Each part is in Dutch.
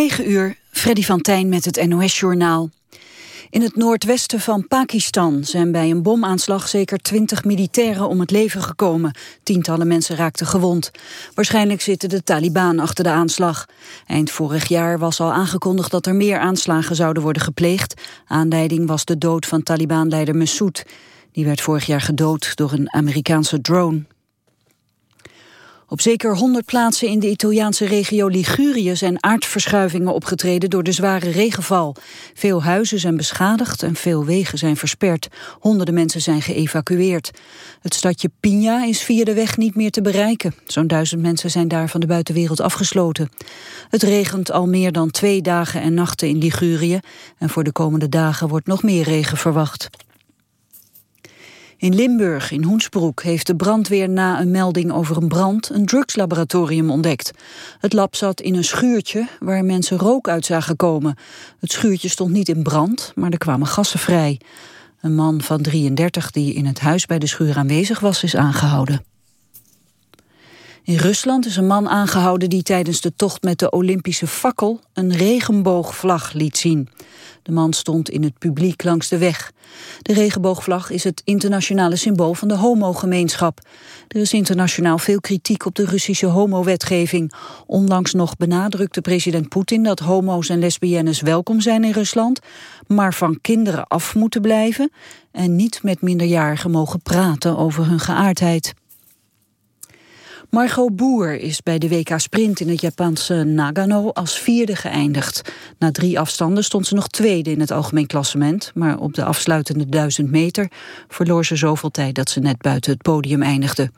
9 uur, Freddy van Tijn met het NOS-journaal. In het noordwesten van Pakistan zijn bij een bomaanslag zeker twintig militairen om het leven gekomen. Tientallen mensen raakten gewond. Waarschijnlijk zitten de Taliban achter de aanslag. Eind vorig jaar was al aangekondigd dat er meer aanslagen zouden worden gepleegd. Aanleiding was de dood van Taliban-leider Massoud. Die werd vorig jaar gedood door een Amerikaanse drone. Op zeker 100 plaatsen in de Italiaanse regio Ligurië zijn aardverschuivingen opgetreden door de zware regenval. Veel huizen zijn beschadigd en veel wegen zijn versperd. Honderden mensen zijn geëvacueerd. Het stadje Pina is via de weg niet meer te bereiken. Zo'n duizend mensen zijn daar van de buitenwereld afgesloten. Het regent al meer dan twee dagen en nachten in Ligurië en voor de komende dagen wordt nog meer regen verwacht. In Limburg, in Hoensbroek, heeft de brandweer na een melding over een brand een drugslaboratorium ontdekt. Het lab zat in een schuurtje waar mensen rook uit zagen komen. Het schuurtje stond niet in brand, maar er kwamen gassen vrij. Een man van 33 die in het huis bij de schuur aanwezig was, is aangehouden. In Rusland is een man aangehouden die tijdens de tocht met de Olympische fakkel een regenboogvlag liet zien. De man stond in het publiek langs de weg. De regenboogvlag is het internationale symbool van de homogemeenschap. Er is internationaal veel kritiek op de Russische homowetgeving. Onlangs nog benadrukte president Poetin dat homo's en lesbiennes welkom zijn in Rusland, maar van kinderen af moeten blijven en niet met minderjarigen mogen praten over hun geaardheid. Margot Boer is bij de WK Sprint in het Japanse Nagano als vierde geëindigd. Na drie afstanden stond ze nog tweede in het algemeen klassement, maar op de afsluitende duizend meter verloor ze zoveel tijd dat ze net buiten het podium eindigde.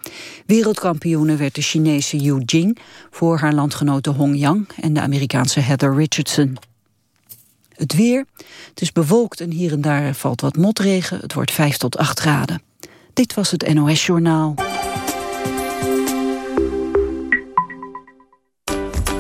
Wereldkampioene werd de Chinese Yu Jing voor haar landgenote Hong Yang en de Amerikaanse Heather Richardson. Het weer. Het is bewolkt en hier en daar valt wat motregen. Het wordt 5 tot 8 graden. Dit was het NOS Journaal.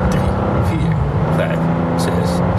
6,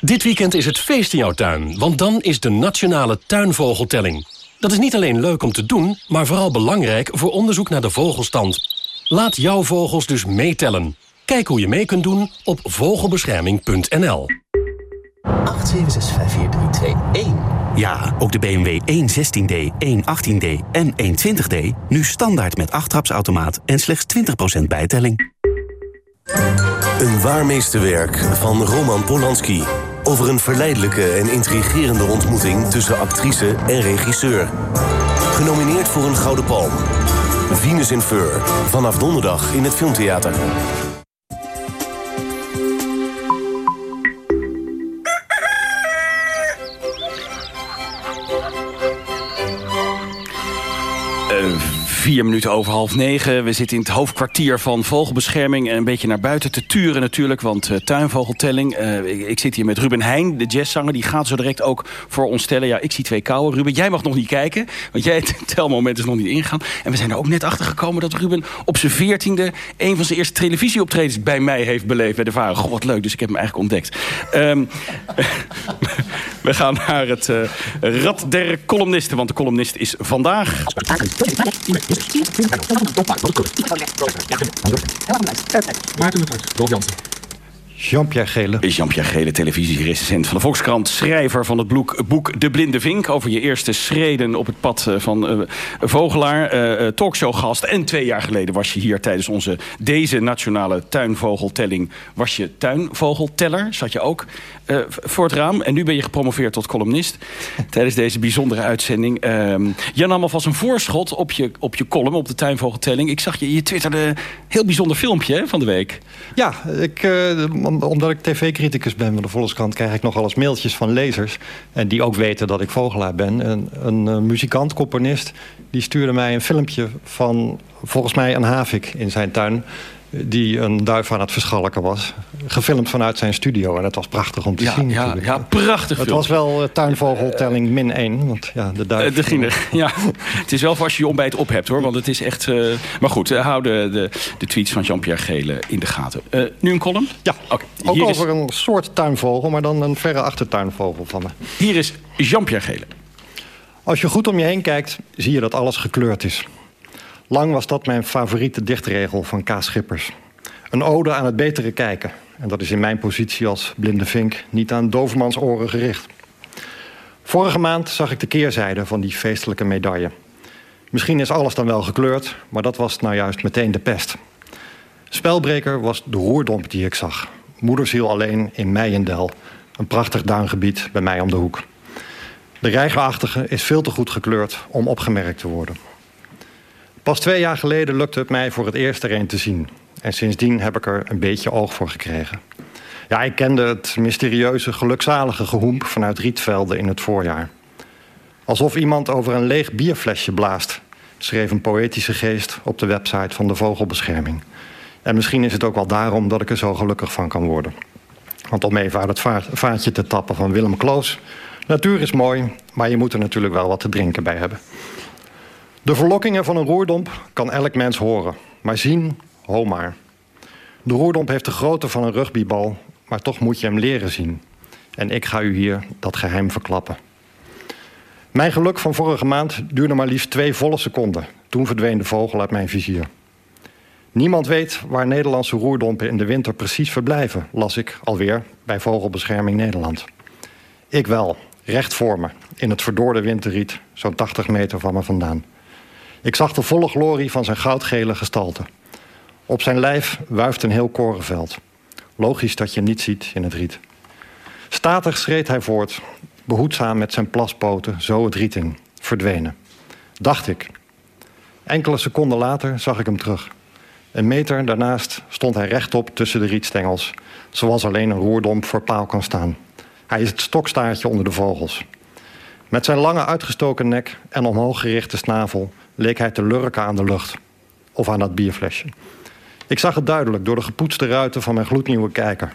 Dit weekend is het feest in jouw tuin, want dan is de Nationale Tuinvogeltelling. Dat is niet alleen leuk om te doen, maar vooral belangrijk voor onderzoek naar de vogelstand. Laat jouw vogels dus meetellen. Kijk hoe je mee kunt doen op vogelbescherming.nl. 8765431. Ja, ook de BMW 116D, 118D en 120D nu standaard met achttrapsautomaat en slechts 20% bijtelling. Een waar meesterwerk van Roman Polanski. Over een verleidelijke en intrigerende ontmoeting tussen actrice en regisseur. Genomineerd voor een Gouden Palm. Venus in Fur. Vanaf donderdag in het Filmtheater. Vier minuten over half negen. We zitten in het hoofdkwartier van Vogelbescherming. En een beetje naar buiten te turen natuurlijk, want uh, tuinvogeltelling. Uh, ik, zit hier met Ruben Heijn, de jazzzanger. Die gaat zo direct ook voor ons stellen. Ja, ik zie twee kouwen. Ruben, jij mag nog niet kijken, want jij het telmoment is nog niet ingegaan. En we zijn er ook net achter gekomen dat Ruben op zijn veertiende... een van zijn eerste televisieoptredens bij mij heeft beleefd bij de Varen. Goh, wat leuk, dus ik heb hem eigenlijk ontdekt. Um, we gaan naar het uh, rad der columnisten, want de columnist is vandaag... Maarten het Jansen. Jean-Pierre Gele. Jean-Pierre Gele, televisierecensent van de Volkskrant. Schrijver van het boek, De Blinde Vink. Over je eerste schreden op het pad eh, van uh, Vogelaar. Uh, talkshowgast. En twee jaar geleden was je hier tijdens onze deze nationale tuinvogeltelling. Was je tuinvogelteller. Zat je ook uh, voor het raam. En nu ben je gepromoveerd tot columnist. tijdens deze bijzondere uitzending. Uh, je nam alvast een voorschot op je, op je column, op de tuinvogeltelling. Ik zag je, je twitterde een heel bijzonder filmpje hè, van de week. Ja, ik, uh, omdat ik tv-criticus ben van de Volkskrant... krijg ik nogal eens mailtjes van lezers. En die ook weten dat ik vogelaar ben. En een uh, muzikant, componist, die stuurde mij een filmpje van... volgens mij een havik in zijn tuin die een duif aan het verschalken was. Gefilmd vanuit zijn studio. En het was prachtig om te ja, zien ja. Ja, prachtig Het was wel uh, tuinvogeltelling min 1. Want ja, de duif... Uh, de ginder, ja. het is wel voor als je je ontbijt op hebt hoor. Want het is echt... Uh, maar goed, hou de, de, de, tweets van Jean-Pierre Gele in de gaten. nu een column? Ja, okay, ook over is... een soort tuinvogel. Maar dan een verre achtertuinvogel van me. Hier is Jean-Pierre Gele. Als je goed om je heen kijkt, zie je dat alles gekleurd is. Lang was dat mijn favoriete dichtregel van K. Schippers. Een ode aan het betere kijken. En dat is in mijn positie als blinde vink niet aan dovermans oren gericht. Vorige maand zag ik de keerzijde van die feestelijke medaille. Misschien is alles dan wel gekleurd, maar dat was nou juist meteen de pest. Spelbreker was de roerdomp die ik zag. Moederziel alleen in Meijendel. Een prachtig duingebied bij mij om de hoek. De reigerachtige is veel te goed gekleurd om opgemerkt te worden. Pas twee jaar geleden lukte het mij voor het eerst er een te zien. En sindsdien heb ik er een beetje oog voor gekregen. Ja, ik kende het mysterieuze, gelukzalige gehoemp vanuit rietvelden in het voorjaar. Alsof iemand over een leeg bierflesje blaast, schreef een poëtische geest op de website van de Vogelbescherming. En misschien is het ook wel daarom dat ik er zo gelukkig van kan worden. Want om even uit het vaatje te tappen van Willem Kloos. Natuur is mooi, maar je moet er natuurlijk wel wat te drinken bij hebben. De verlokkingen van een roerdomp kan elk mens horen. Maar zien, ho maar. De roerdomp heeft de grootte van een rugbybal, maar toch moet je hem leren zien. En ik ga u hier dat geheim verklappen. Mijn geluk van vorige maand duurde maar liefst twee volle seconden. Toen verdween de vogel uit mijn vizier. Niemand weet waar Nederlandse roerdompen in de winter precies verblijven, las ik alweer bij Vogelbescherming Nederland. Ik wel, recht voor me, in het verdorde winterriet, zo'n 80 meter van me vandaan. Ik zag de volle glorie van zijn goudgele gestalte. Op zijn lijf wuift een heel korenveld. Logisch dat je hem niet ziet in het riet. Statig schreed hij voort, behoedzaam met zijn plaspoten, zo het riet in, verdwenen. Dacht ik. Enkele seconden later zag ik hem terug. Een meter daarnaast stond hij rechtop tussen de rietstengels, zoals alleen een roerdomp voor paal kan staan. Hij is het stokstaartje onder de vogels. Met zijn lange uitgestoken nek en omhoog gerichte snavel leek hij te lurken aan de lucht. Of aan dat bierflesje. Ik zag het duidelijk door de gepoetste ruiten van mijn gloednieuwe kijker.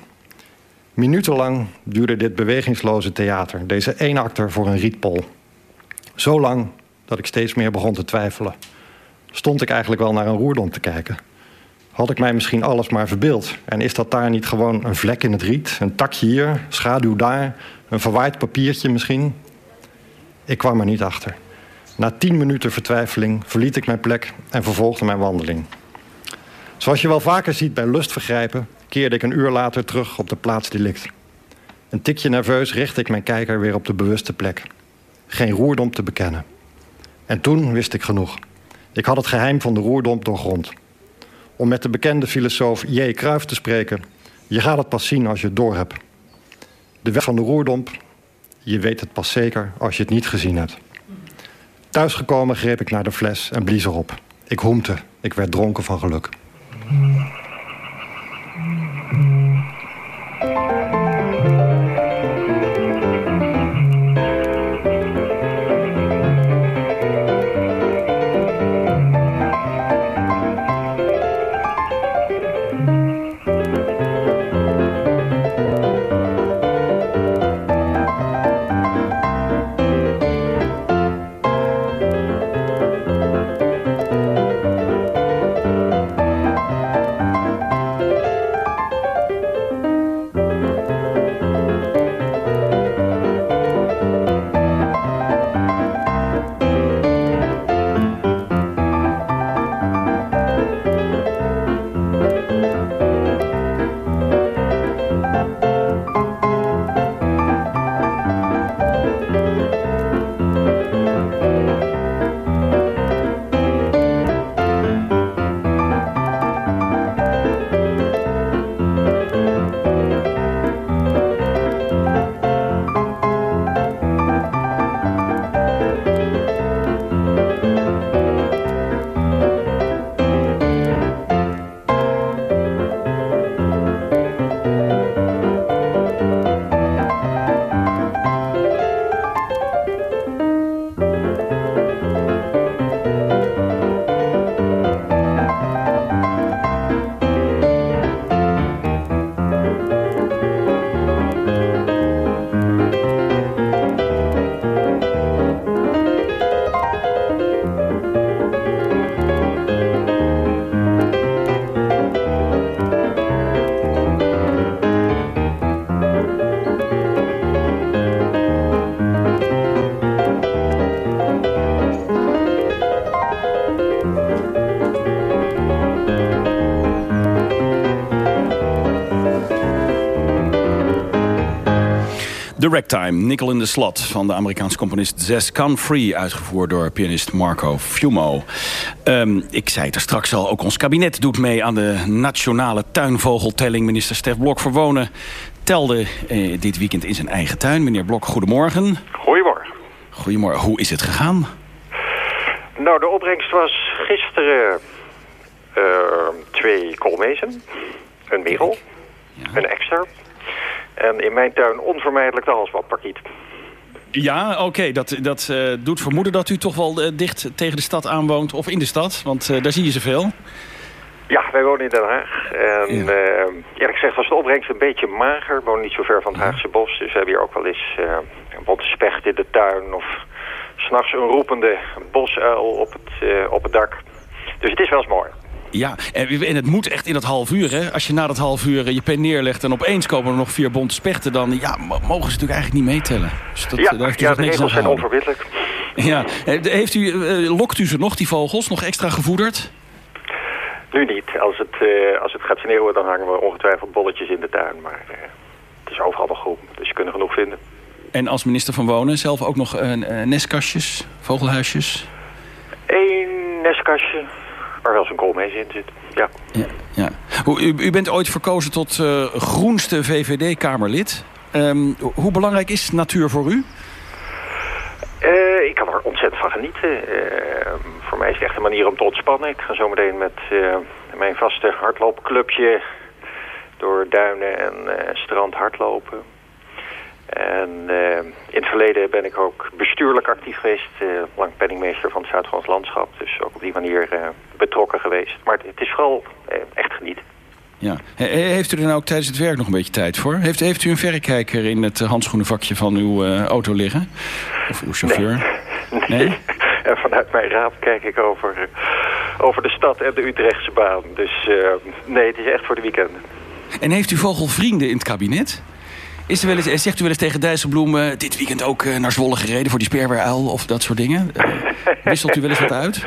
Minutenlang duurde dit bewegingsloze theater, deze eenakter voor een rietpol. Zo lang dat ik steeds meer begon te twijfelen. Stond ik eigenlijk wel naar een roerdom te kijken? Had ik mij misschien alles maar verbeeld? En is dat daar niet gewoon een vlek in het riet? Een takje hier, schaduw daar, een verwaaid papiertje misschien? Ik kwam er niet achter. Na tien minuten vertwijfeling verliet ik mijn plek en vervolgde mijn wandeling. Zoals je wel vaker ziet bij lustvergrijpen, keerde ik een uur later terug op de plaats delict. Een tikje nerveus richtte ik mijn kijker weer op de bewuste plek. Geen roerdomp te bekennen. En toen wist ik genoeg. Ik had het geheim van de roerdomp doorgrond. Om met de bekende filosoof J. Kruif te spreken... je gaat het pas zien als je het doorhebt. De weg van de roerdomp, je weet het pas zeker als je het niet gezien hebt. Thuisgekomen greep ik naar de fles en blies erop. Ik hoemte, ik werd dronken van geluk. The Ragtime, Nickel in the Slot... van de Amerikaanse componist Zes Can Free... uitgevoerd door pianist Marco Fumo. Ehm, ik zei het er straks al, ook ons kabinet doet mee... aan de nationale tuinvogeltelling. Minister Stef Blok voor Wonen telde eh, dit weekend in zijn eigen tuin. Meneer Blok, goedemorgen. Goedemorgen. Goedemorgen. Hoe is het gegaan? Nou, de opbrengst was gisteren uh, twee koolmezen, een merel, een extra... En in mijn tuin onvermijdelijk de halsbandparkiet. Ja, oké. Dat, dat uh, doet vermoeden dat u toch wel uh, dicht tegen de stad aanwoont. Of in de stad, want uh, daar zie je ze veel. Ja, wij wonen in Den Haag. En ja. eerlijk gezegd was de opbrengst een beetje mager. We wonen niet zo ver van het Haagse bos. Dus we hebben hier ook wel eens een bonte specht in de tuin. Of s'nachts een roepende bosuil op het, op het dak. Dus het is wel eens mooi. Ja, en het moet echt in dat half uur, hè? Als je na dat half uur je pen neerlegt en opeens komen er nog vier bonte spechten... dan ja, mogen ze natuurlijk eigenlijk niet meetellen. Dus dat, ja, daar heeft u ja de regels zijn onverbiddelijk. Ja, heeft u, lokt u ze nog, die vogels, nog extra gevoederd? Nu niet. Als het, uh, als het gaat sneeuwen, dan hangen we ongetwijfeld bolletjes in de tuin. Maar uh, het is overal nog groen, dus je kunt er genoeg vinden. En als minister van Wonen zelf ook nog uh, nestkastjes, vogelhuisjes? Eén nestkastje, waar wel zo'n koolmees in zit. Ja. ja, ja. U, u bent ooit verkozen tot uh, groenste VVD-Kamerlid. Um, hoe belangrijk is natuur voor u? Uh, ik kan er ontzettend van genieten. Uh, voor mij is het echt een manier om te ontspannen. Ik ga zometeen met mijn vaste hardloopclubje door duinen en strand hardlopen. En uh, in het verleden ben ik ook bestuurlijk actief geweest. Uh, lang penningmeester van het Zuid-Hollands Landschap. Dus ook op die manier uh, betrokken geweest. Maar het is vooral echt genieten. Ja. Heeft u er nou ook tijdens het werk nog een beetje tijd voor? Heeft, heeft u een verrekijker in het handschoenenvakje van uw auto liggen? Of uw chauffeur? Nee. nee? En vanuit mijn raam kijk ik over, over de stad en de Utrechtse baan. Dus nee, het is echt voor de weekenden. En heeft u vogelvrienden in het kabinet? Is er wel eens, zegt u wel eens tegen Dijsselbloem... Uh, dit weekend ook uh, naar Zwolle gereden voor die speerweeruil of dat soort dingen? Uh, wisselt u wel eens wat uit?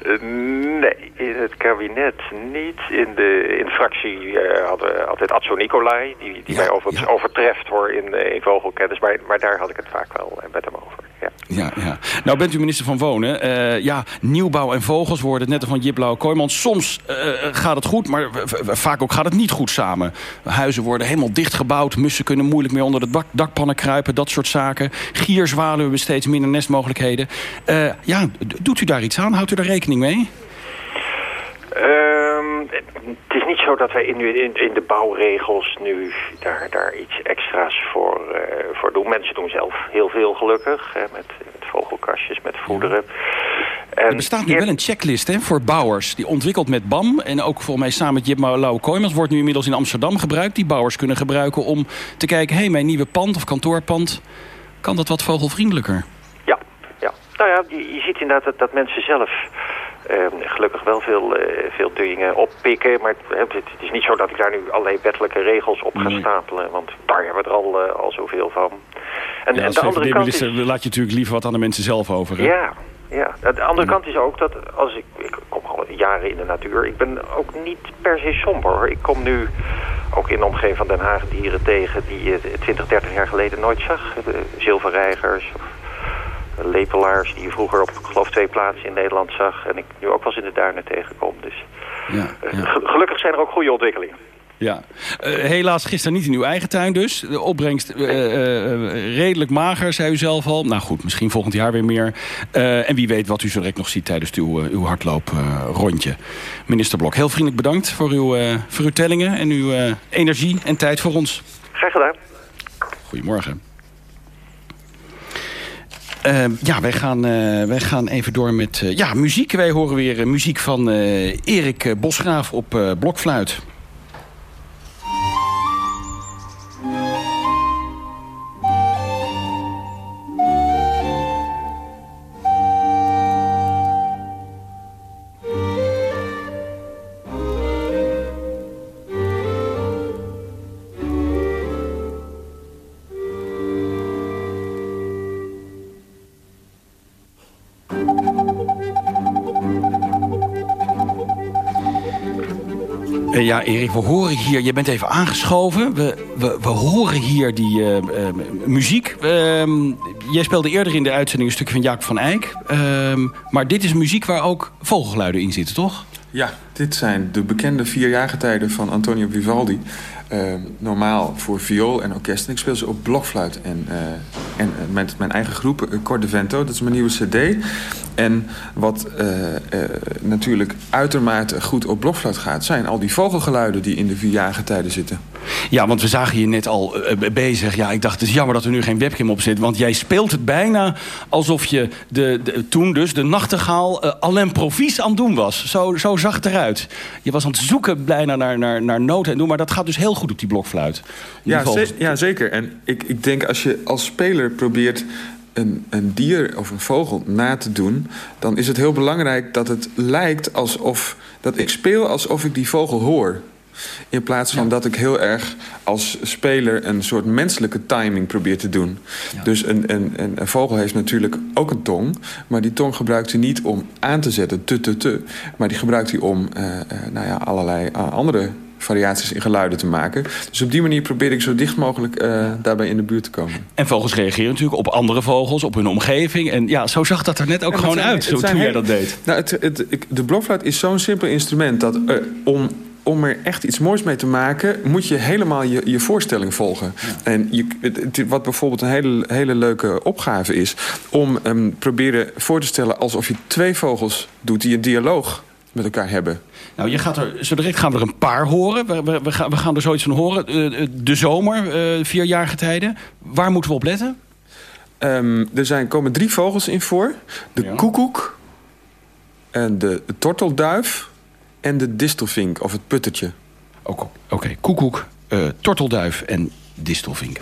nee, in het kabinet niet. In de, in de fractie hadden we altijd Adso Nicolai... die, die ja, mij overigens ja. overtreft hoor, in, in vogelkennis. Maar, maar daar had ik het vaak wel met hem over. Ja. Ja, ja. Nou bent u minister van Wonen. Uh, ja, nieuwbouw en vogels worden net van Jip Blauwe Kooijman. Soms uh, gaat het goed, maar vaak ook gaat het niet goed samen. Huizen worden helemaal dichtgebouwd. Mussen kunnen moeilijk meer onder de dak dakpannen kruipen. Dat soort zaken. Gierzwalen hebben steeds minder nestmogelijkheden. Uh, ja, doet u daar iets aan? Houdt u daar rekening mee? Het is niet zo dat wij in, in, in, de bouwregels nu daar, daar iets extra's voor, uh, voor doen. Mensen doen zelf heel veel gelukkig. Hè, met, met vogelkastjes, met voederen. En er bestaat nu wel een checklist hè, voor bouwers. Die ontwikkeld met BAM. En ook volgens mij samen met Jip Lauwe Kooijmans. Wordt nu inmiddels in Amsterdam gebruikt. Die bouwers kunnen gebruiken om te kijken... hé, hey, mijn nieuwe pand of kantoorpand... kan dat wat vogelvriendelijker? Ja, ja. nou ja, je, je ziet inderdaad dat, dat mensen zelf... Uh, gelukkig wel veel, uh, veel dingen oppikken. Maar het, het, is niet zo dat ik daar nu allerlei wettelijke regels op ga nee. stapelen. Want daar hebben we er al, uh, al zoveel van. En, ja, en de andere kant is... laat je natuurlijk liever wat aan de mensen zelf over. Hè? Ja, ja. De andere kant is ook dat als ik... Ik kom al jaren in de natuur. Ik ben ook niet per se somber. Ik kom nu ook in de omgeving van Den Haag dieren tegen... die je 20, 30 jaar geleden nooit zag. Zilverreigers of lepelaars die je vroeger op geloof twee plaatsen in Nederland zag. En ik nu ook wel eens in de duinen tegenkom. Dus ja, ja. gelukkig zijn er ook goede ontwikkelingen. Ja, uh, helaas gisteren niet in uw eigen tuin dus. De opbrengst uh, uh, redelijk mager, zei u zelf al. Nou goed, misschien volgend jaar weer meer. en wie weet wat u zo direct nog ziet tijdens uw, uw hardlooprondje. Minister Blok, heel vriendelijk bedankt voor uw, voor uw tellingen en uw energie en tijd voor ons. Graag gedaan. Goedemorgen. Uh, ja, wij gaan, uh, wij gaan even door met uh, ja, muziek. Wij horen weer muziek van Erik Bosgraaf op blokfluit. Erik, we horen hier... Je bent even aangeschoven. We, we, we horen hier die uh, uh, muziek. Ehm, jij speelde eerder in de uitzending een stukje van Jacob van Eyck. Ehm, maar dit is muziek waar ook vogelgeluiden in zitten, toch? Ja, dit zijn de bekende vier jaargetijden van Antonio Vivaldi. Uh, normaal voor viool en orkest. En ik speel ze op blokfluit. En, uh, en uh, met mijn eigen groep, uh, Cor de Vento. Dat is mijn nieuwe cd. En wat natuurlijk uitermate goed op blokfluit gaat... zijn al die vogelgeluiden die in de vierjaargetijden zitten. Ja, want we zagen je net al bezig. Ja, ik dacht, het is jammer dat er nu geen webcam op zit. Want jij speelt het bijna alsof je de, de toen dus de nachtegaal uh, al improvies aan het doen was. Zo, zo zag het eruit. Je was aan het zoeken bijna naar, naar, naar noten en doen. Maar dat gaat dus heel goed op die blokfluit. Ja, ze ja, zeker. En ik, ik denk als je als speler probeert een, een dier of een vogel na te doen... dan is het heel belangrijk dat het lijkt alsof... dat ik speel alsof ik die vogel hoor. In plaats van ja. dat ik heel erg als speler een soort menselijke timing probeer te doen. Ja. Dus een, een, een, vogel heeft natuurlijk ook een tong. Maar die tong gebruikt hij niet om aan te zetten, te, te, te. Maar die gebruikt hij om uh, uh, nou ja, allerlei uh, andere variaties in geluiden te maken. Dus op die manier probeer ik zo dicht mogelijk uh, daarbij in de buurt te komen. En vogels reageren natuurlijk op andere vogels, op hun omgeving. En ja, zo zag dat er net ook ja, gewoon zijn, uit, zo, toen jij dat deed. Nou, het, het, de blokfluit is zo'n simpel instrument... dat uh, om om er echt iets moois mee te maken... moet je helemaal je, je voorstelling volgen. Ja. En je, wat bijvoorbeeld een hele, hele leuke opgave is... om um, proberen voor te stellen alsof je twee vogels doet... die een dialoog met elkaar hebben. Nou, je gaat er, zo direct gaan we er een paar horen. We, we, we, gaan, we gaan er zoiets van horen. Uh, de zomer, uh, vier getijden. Waar moeten we op letten? Um, er zijn, komen drie vogels in voor. De ja. koekoek, en de, de tortelduif en de distelvink, of het puttertje. Oké, koekoek, uh, tortelduif en distelvink,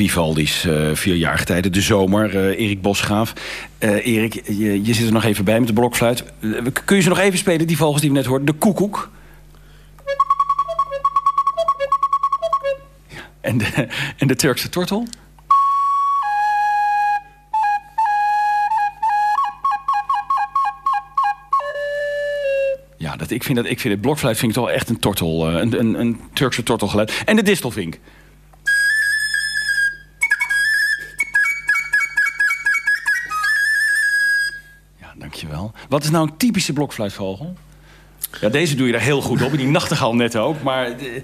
Vivaldi's uh, vierjarige tijden, de zomer, uh, Erik Bosgraaf. Uh, Erik, je, je, zit er nog even bij met de blokfluit. kun je ze nog even spelen, die vogels die we net hoorden? De koekoek. En de, en de Turkse tortel? Ja, dat, ik, vind dat, ik vind het blokfluit vind ik echt een tortel. Een, een, een Turkse tortelgeluid. En de distelvink. Wat is nou een typische blokfluitvogel? Ja, deze doe je daar heel goed op. Die nachtegaal net ook. Maar de...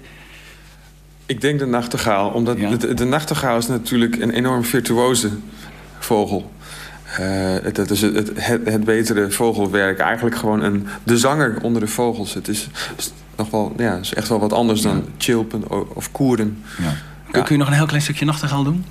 Ik denk de nachtegaal. Omdat ja. de, de nachtegaal is natuurlijk een enorm virtuoze vogel. Uh, dat is het, het, het, betere vogelwerk. Eigenlijk gewoon een, de zanger onder de vogels. Het is, is nog wel, ja, is echt wel wat anders dan chilpen of, koeren. Ja. Kun, kun je nog een heel klein stukje nachtegaal doen?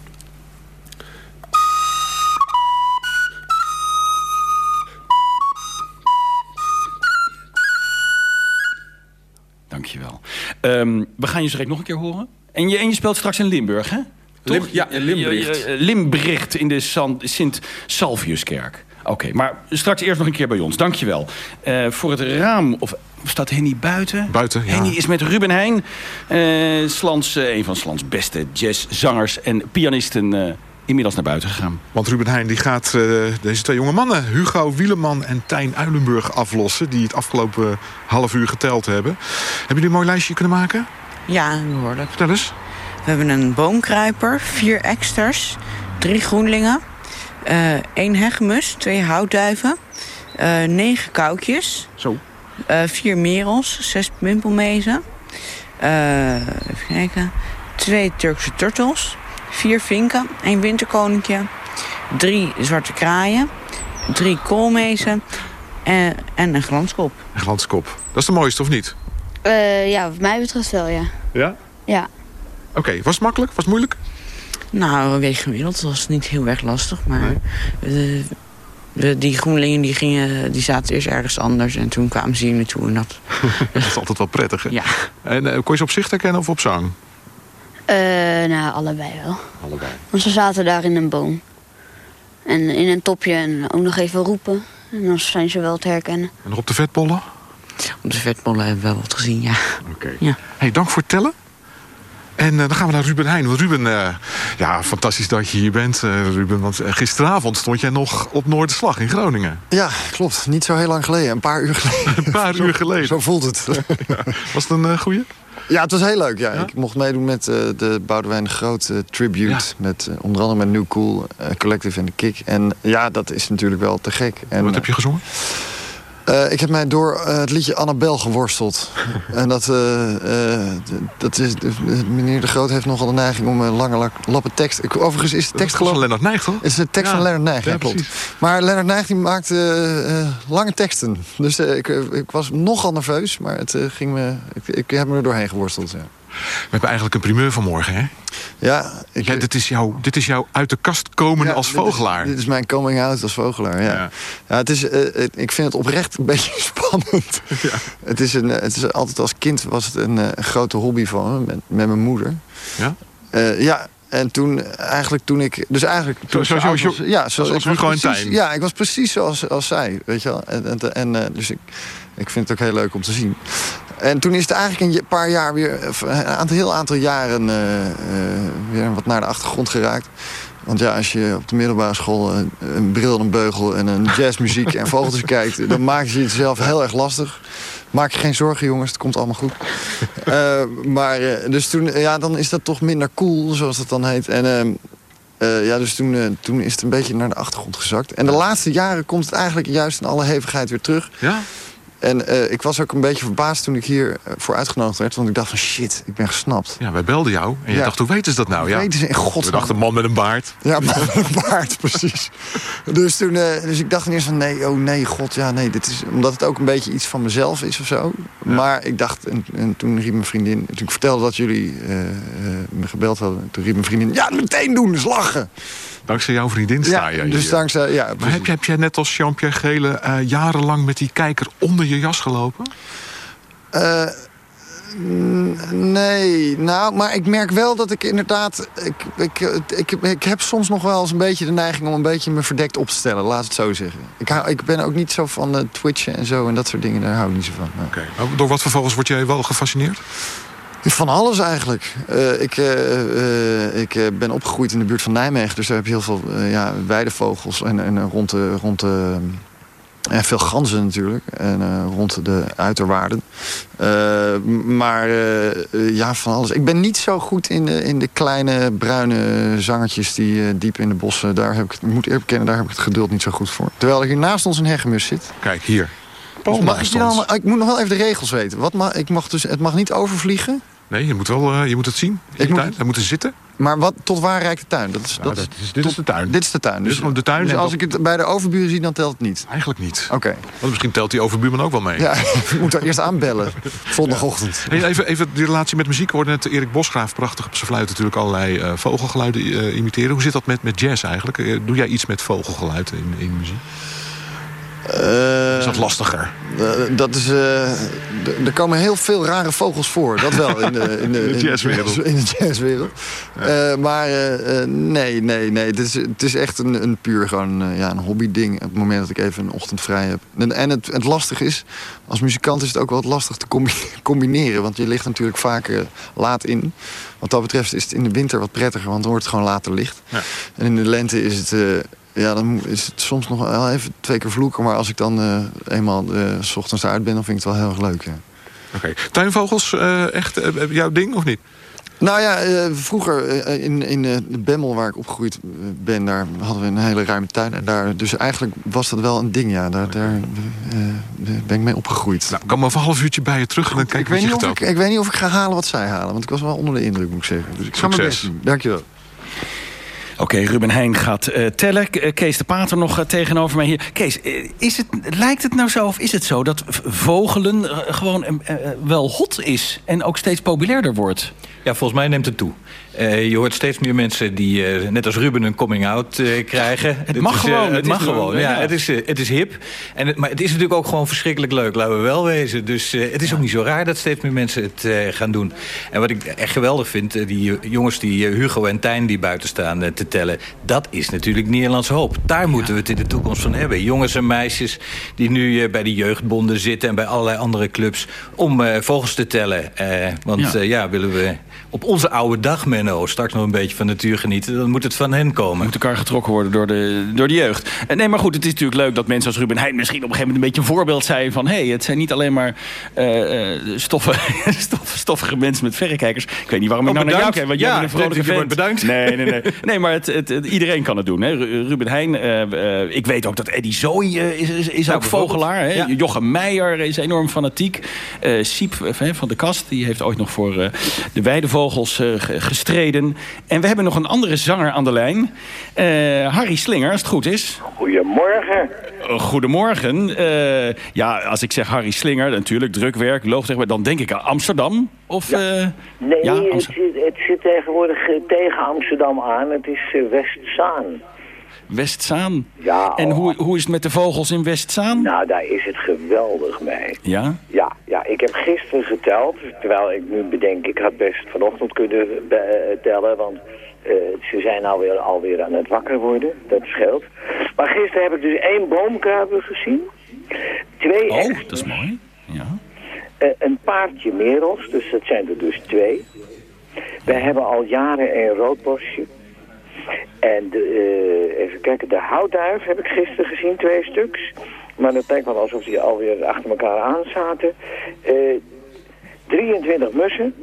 Um, we gaan je zo direct nog een keer horen. En je, en je speelt straks in Limburg, hè? Lim, ja, in Limbricht. Limbricht in de Sint-Salviuskerk. Oké, maar straks eerst nog een keer bij ons. Dankjewel. Uh, voor het raam, of staat Henny buiten? Buiten, ja. Henny is met Ruben Heijn. Uh, Slans, uh, een van Slans beste jazzzangers en pianisten inmiddels naar buiten gegaan. Want Ruben Heijn die gaat deze twee jonge mannen... Hugo Wieleman en Tijn Uilenburg aflossen... die het afgelopen half uur geteld hebben. Hebben jullie een mooi lijstje kunnen maken? Ja, behoorlijk. Vertel eens. We hebben een boomkruiper, vier eksters, drie groenlingen... Uh, één hegemus, twee houtduiven, uh, negen koutjes. Zo. Uh, vier merels, zes pimpelmezen. even kijken. Twee Turkse turtles. Vier vinken, één winterkoninkje. Drie zwarte kraaien. Drie koolmezen. En, en een glanskop. Een glanskop. Dat is de mooiste, of niet? ja, wat mij betreft wel, ja. Ja? Ja. Oké, was het makkelijk? Was het moeilijk? Nou, een week gemiddeld was niet heel erg lastig. Maar nee. de, die groenlingen die gingen, die zaten eerst ergens anders. En toen kwamen ze hier naartoe. En dat... dat is altijd wel prettig, hè? Ja. En uh, kon je ze op zicht herkennen of op zang? Uh, nou, allebei wel. Allebei. Want ze zaten daar in een boom. En in een topje en ook nog even roepen. En dan zijn ze wel te herkennen. En nog op de vetbollen? Op de vetbollen hebben we wel wat gezien, ja. Oké. Ja. Hey, dank voor het tellen. En uh, dan gaan we naar Ruben Heijn. Want Ruben, uh, ja, fantastisch dat je hier bent, uh, Ruben. Want gisteravond stond jij nog op Noorderslag in Groningen. Ja, klopt. Niet zo heel lang geleden. Een paar uur geleden. een paar uur geleden. Zo voelt het. ja. Was het een goeie? Ja, het was heel leuk. Ja. ja? Ik mocht meedoen met de Boudewijn de Groot tribute. Ja. Met, onder andere met New Cool, Collective en de Kick. En ja, dat is natuurlijk wel te gek. En, Wat heb je gezongen? Uh, ik heb mij door uh, het liedje Annabel geworsteld. en dat, uh, dat is, meneer De Groot heeft nogal de neiging om een lange lappen tekst... Ik, overigens is de tekst geloof van Lennart Nijg, toch? is de tekst ja. van Lennart Nijg, ja, ja klopt. Maar Lennart Nijg die maakte lange teksten. Dus ik, ik was nogal nerveus, maar het ging me, ik, ik heb me er doorheen geworsteld, ja. We hebben eigenlijk een primeur vanmorgen, hè? Ja. Ik, ja dit, is jouw, dit is jouw uit de kast komen ja, als vogelaar. Dit is, dit is, mijn coming out als vogelaar, ja. ja. ja het is, uh, het, ik vind het oprecht een beetje spannend. Ja. Het, is een, het is altijd als kind was het een, grote hobby van me, met, met mijn moeder. Ja? Uh, ja, en toen, eigenlijk toen ik... Dus eigenlijk... Toen zo, zo, zo, was, ja, zoals ik en Tijn. Ja, ik was precies zoals als zij, weet je wel. En, en, en dus ik, ik vind het ook heel leuk om te zien. En toen is het eigenlijk een paar jaar weer, een aantal, heel aantal jaren uh, uh, weer wat naar de achtergrond geraakt. Want ja, als je op de middelbare school een, een bril, een beugel en een jazzmuziek en vogeltjes kijkt, dan maak je het zelf heel erg lastig. Maak je geen zorgen, jongens, het komt allemaal goed. Uh, maar dus toen, ja, dan is dat toch minder cool, zoals dat dan heet. En uh, ja, dus toen, uh, toen is het een beetje naar de achtergrond gezakt. En de laatste jaren komt het eigenlijk juist in alle hevigheid weer terug. Ja? En uh, ik was ook een beetje verbaasd toen ik hier voor uitgenodigd werd. Want ik dacht van shit, ik ben gesnapt. Ja, wij belden jou. En je Ja. dacht, hoe weten ze dat nou? Ja. Weten ze in We dachten, een man met een baard. Ja, man met een baard, precies. Dus, toen, eh, dus ik dacht ineens van nee, oh nee, god, ja, nee. Dit is, omdat het ook een beetje iets van mezelf is of zo. Maar ik dacht, en, en toen riep mijn vriendin... Toen ik vertelde dat jullie eh, eh, me gebeld hadden... Toen riep mijn vriendin, ja, meteen doen, dus lachen. Dankzij jouw vriendin sta je dus hier. dankzij, ja, Maar heb, heb jij net als Jean-Pierre Gele eh, jarenlang met die kijker onder je jas gelopen? N- nee, nou, maar ik merk wel dat ik inderdaad... Ik, ik, ik, ik heb soms nog wel eens een beetje de neiging om een beetje me verdekt op te stellen. Laat het zo zeggen. Ik, hou, ik ben ook niet zo van eh, twitchen en zo en dat soort dingen. Daar hou ik niet zo van. nou. Maar Door wat voor vogels word jij wel gefascineerd? Van alles eigenlijk. Eh, ik eh, eh, ik ben opgegroeid in de buurt van Nijmegen. Dus daar heb je heel veel ja, weidevogels. En, en rond de... Rond de en veel ganzen natuurlijk. En rond de uiterwaarden. Maar ja, van alles. Ik ben niet zo goed in de, in de kleine bruine zangertjes die diep in de bossen. Daar heb ik, het- ik moet eerlijk bekennen, daar heb ik het geduld niet zo goed voor. Terwijl er hier naast ons een hegemus zit. Kijk, hier. Mag ik, naast ons. ik moet nog wel even de regels weten. Wat mag, ik mag dus, het mag niet overvliegen. Nee, je moet, wel, eh, je moet het zien. Ik moet... Hij moet er zitten. Maar wat, tot waar reikt de tuin? Dat is, dat is, is, dit is de tuin. Dit is de tuin. Dus, dus, de tuin dus als ik het bij de overburen zie, dan telt het niet? Eigenlijk niet. Oké. Want misschien telt die overbuurman ook wel mee. Ja, je moet er eerst aanbellen. Zondagochtend. Hey, even, even die relatie met muziek. hoorde net Erik Bosgraaf prachtig op zijn fluit natuurlijk allerlei uh, vogelgeluiden uh, imiteren. Hoe zit dat met, met jazz eigenlijk? Uh, doe jij iets met vogelgeluid in, in muziek? Is dat lastiger? Uh, dat is, uh, er komen heel veel rare vogels voor. Dat wel in de, in de, in de jazzwereld. In de jazzwereld. Ja. Maar nee, nee, nee. Het is, het is echt een, een puur gewoon, ja, een hobbyding. Op het moment dat ik even een ochtend vrij heb. En, en het, het lastig is, als muzikant is het ook wel lastig te combineren. Want je ligt natuurlijk vaak laat in. Wat dat betreft is het in de winter wat prettiger. Want dan wordt het gewoon later licht. Ja. En in de lente is het ja, dan is het soms nog wel even twee keer vloeken. Maar als ik dan uh, eenmaal uh, s ochtends uit ben, dan vind ik het wel heel erg leuk. Ja. Oké. Okay. Tuinvogels, uh, echt jouw ding of niet? Nou ja, vroeger in, in de Bemmel waar ik opgegroeid ben... daar hadden we een hele ruime tuin. En daar, dus eigenlijk was dat wel een ding, ja. Daar, daar ben ik mee opgegroeid. Nou, ik kom over een half uurtje bij je terug en dan kijk ik weet, niet of ik, ik weet niet of ik ga halen wat zij halen. Want ik was wel onder de indruk, moet ik zeggen. Dus ik ga mijn best doen. Dankjewel. Oké, Ruben Heijn gaat uh, tellen. Kees de Pater nog uh, tegenover mij hier. Kees, is het, lijkt het nou zo of is het zo dat vogelen gewoon wel hot is... en ook steeds populairder wordt? Ja, volgens mij neemt het toe. Uh, je hoort steeds meer mensen die, uh, net als Ruben, een coming-out uh, krijgen. Het mag gewoon. het mag gewoon, ja. ja. Het, is, het is hip. En het, maar het is natuurlijk ook gewoon verschrikkelijk leuk, laten we wel wezen. Dus het is ook niet zo raar dat steeds meer mensen het gaan doen. En wat ik echt geweldig vind, die jongens die Hugo en Tijn die buiten staan te tellen... dat is natuurlijk Nederlands hoop. Daar moeten we het in de toekomst van hebben. Jongens en meisjes die nu bij de jeugdbonden zitten... en bij allerlei andere clubs om vogels te tellen. want ja. ja, willen we op onze oude dag, Menno, straks nog een beetje van natuur genieten... dan moet het van hen komen. Moet elkaar getrokken worden door de, door de jeugd. Nee, maar goed, het is natuurlijk leuk dat mensen als Ruben Heijn... misschien op een gegeven moment een beetje een voorbeeld zijn van... hé, hey, het zijn niet alleen maar uh, stoffen, stoff, stoffige mensen met verrekijkers. Ik weet niet waarom ik oh, nou bedankt. naar jou kijk, want ja, jij bent een vrolijke vent. bedankt. Nee, nee, nee. nee maar het, het, het, iedereen kan het doen. Hè. Ruben Heijn, uh, uh, ik weet ook dat Eddie Zooi is, is, is nou, ook vogelaar. Hè. Ja. Jochem Meijer is enorm fanatiek. Siep van de Kast, die heeft ooit nog voor de weidevogels gestreden. En we hebben nog een andere zanger aan de lijn. Uh, Harry Slinger, als het goed is. Goedemorgen. Uh, goedemorgen. Uh, ja, als ik zeg Harry Slinger, natuurlijk drukwerk, loog dan denk ik aan Amsterdam. Of, ja. nee, ja, het, zit, het, zit, tegenwoordig tegen Amsterdam aan. Het is Westzaan. Westzaan? Ja. En hoe, hoe is het met de vogels in Westzaan? Nou, daar is het geweldig mee. Ja? Ja, ja ik heb gisteren geteld, terwijl ik nu bedenk, ik had best vanochtend kunnen tellen, want uh, ze zijn alweer, alweer aan het wakker worden, dat scheelt. Maar gisteren heb ik dus één boomkruiper gezien, twee Oh, dat is mooi, ja. Uh, een paardje merels, dus dat zijn er dus twee. We hebben al jaren een roodbosje. En de, uh, even kijken, de houtduif heb ik gisteren gezien, twee stuks. Maar het lijkt wel alsof die alweer achter elkaar aan zaten. Uh, 23 mussen.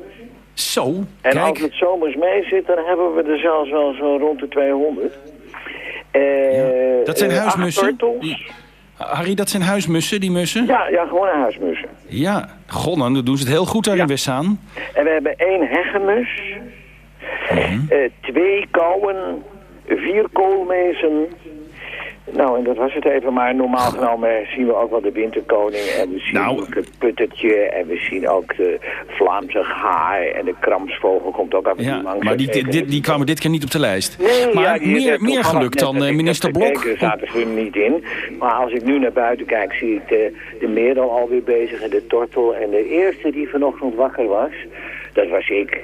Zo, En kijk. als het zomers mee zit, dan hebben we er zelfs wel zo rond de 200. Uh, ja. Dat zijn uh, huismussen? Harry, dat zijn huismussen, die mussen? Ja, ja gewoon huismussen. Ja, gonnen, dan doen ze het heel goed daar ja. in Westzaan. En we hebben één heggenmus, mm -hmm. uh, twee kauwen, vier koolmezen. Nou, en dat was het even. Maar normaal genomen zien we ook wel de winterkoning. En we zien nou. ook het puttertje. En we zien ook de Vlaamse haai. En de kramsvogel komt ook af en toe ja, langs. Maar die, die, die, die, kwamen dit keer niet op de lijst. Nee, maar ja, die, meer, meer geluk dan uh, minister Blok. Er zaten ze er niet in. Maar als ik nu naar buiten kijk, zie ik de, de merel alweer bezig. En de tortel. En de eerste die vanochtend wakker was, dat was ik.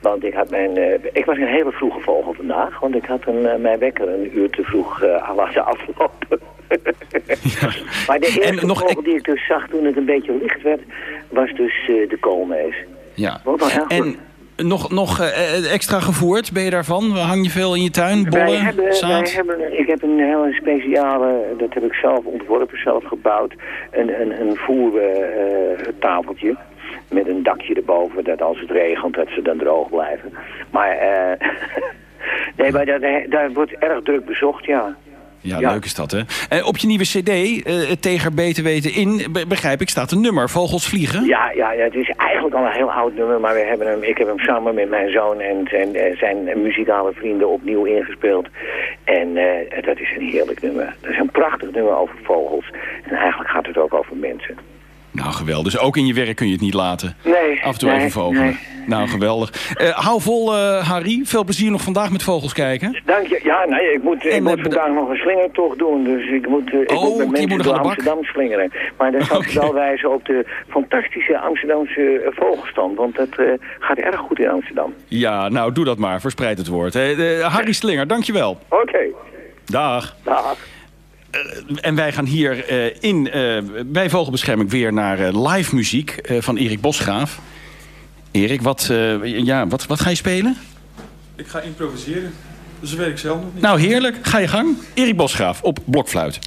Want ik, had mijn, uh, ik was een hele vroege vogel vandaag. Want ik had een, uh, mijn wekker een uur te vroeg uh, laten aflopen. ja. Maar de eerste en nog vogel die ik dus zag toen het een beetje licht werd... was dus de koolmees. Ja. En nog, nog extra gevoerd, ben je daarvan? Hang je veel in je tuin? Bollen, wij hebben, zaad? Wij hebben, ik heb een hele speciale, dat heb ik zelf ontworpen, zelf gebouwd... een, een, een voertafeltje met een dakje erboven, dat als het regent, dat ze dan droog blijven. Maar, uh, nee, maar daar, daar wordt erg druk bezocht, ja. Ja, Ja. leuk is dat, hè? En op je nieuwe cd, eh Tegen Beter Weten In, be- begrijp ik, staat een nummer. Vogels vliegen. Ja, ja, ja, het is eigenlijk al een heel oud nummer, maar we hebben hem, ik heb hem samen met mijn zoon en zijn, eh, zijn muzikale vrienden opnieuw ingespeeld. En eh, dat is een heerlijk nummer. Dat is een prachtig nummer over vogels. En eigenlijk gaat het ook over mensen. Nou, geweldig. Dus ook in je werk kun je het niet laten. Nee, Af en toe nee, even vogelen. nee. Nou, geweldig. Eh, hou vol, eh, Harry. Veel plezier nog vandaag met vogels kijken. Dank je. Ja, nee, ik moet, ik moet vandaag nog een slingertocht doen. Dus ik moet, eh, ik Oh, moet met mensen moet door? Amsterdam slingeren. Maar dan zal ik wel wijzen op de fantastische Amsterdamse vogelstand. Want dat gaat erg goed in Amsterdam. Ja, nou, doe dat maar. Verspreid het woord. Harry Slinger, dankjewel. Oké. Dag. Dag. En wij gaan hier eh, in, eh, bij Vogelbescherming weer naar eh, live muziek eh, van Erik Bosgraaf. Erik, wat, eh, ja, wat, wat ga je spelen? Ik ga improviseren. Dus dat weet ik zelf nog niet. Nou, heerlijk. Ga je gang. Erik Bosgraaf op blokfluit.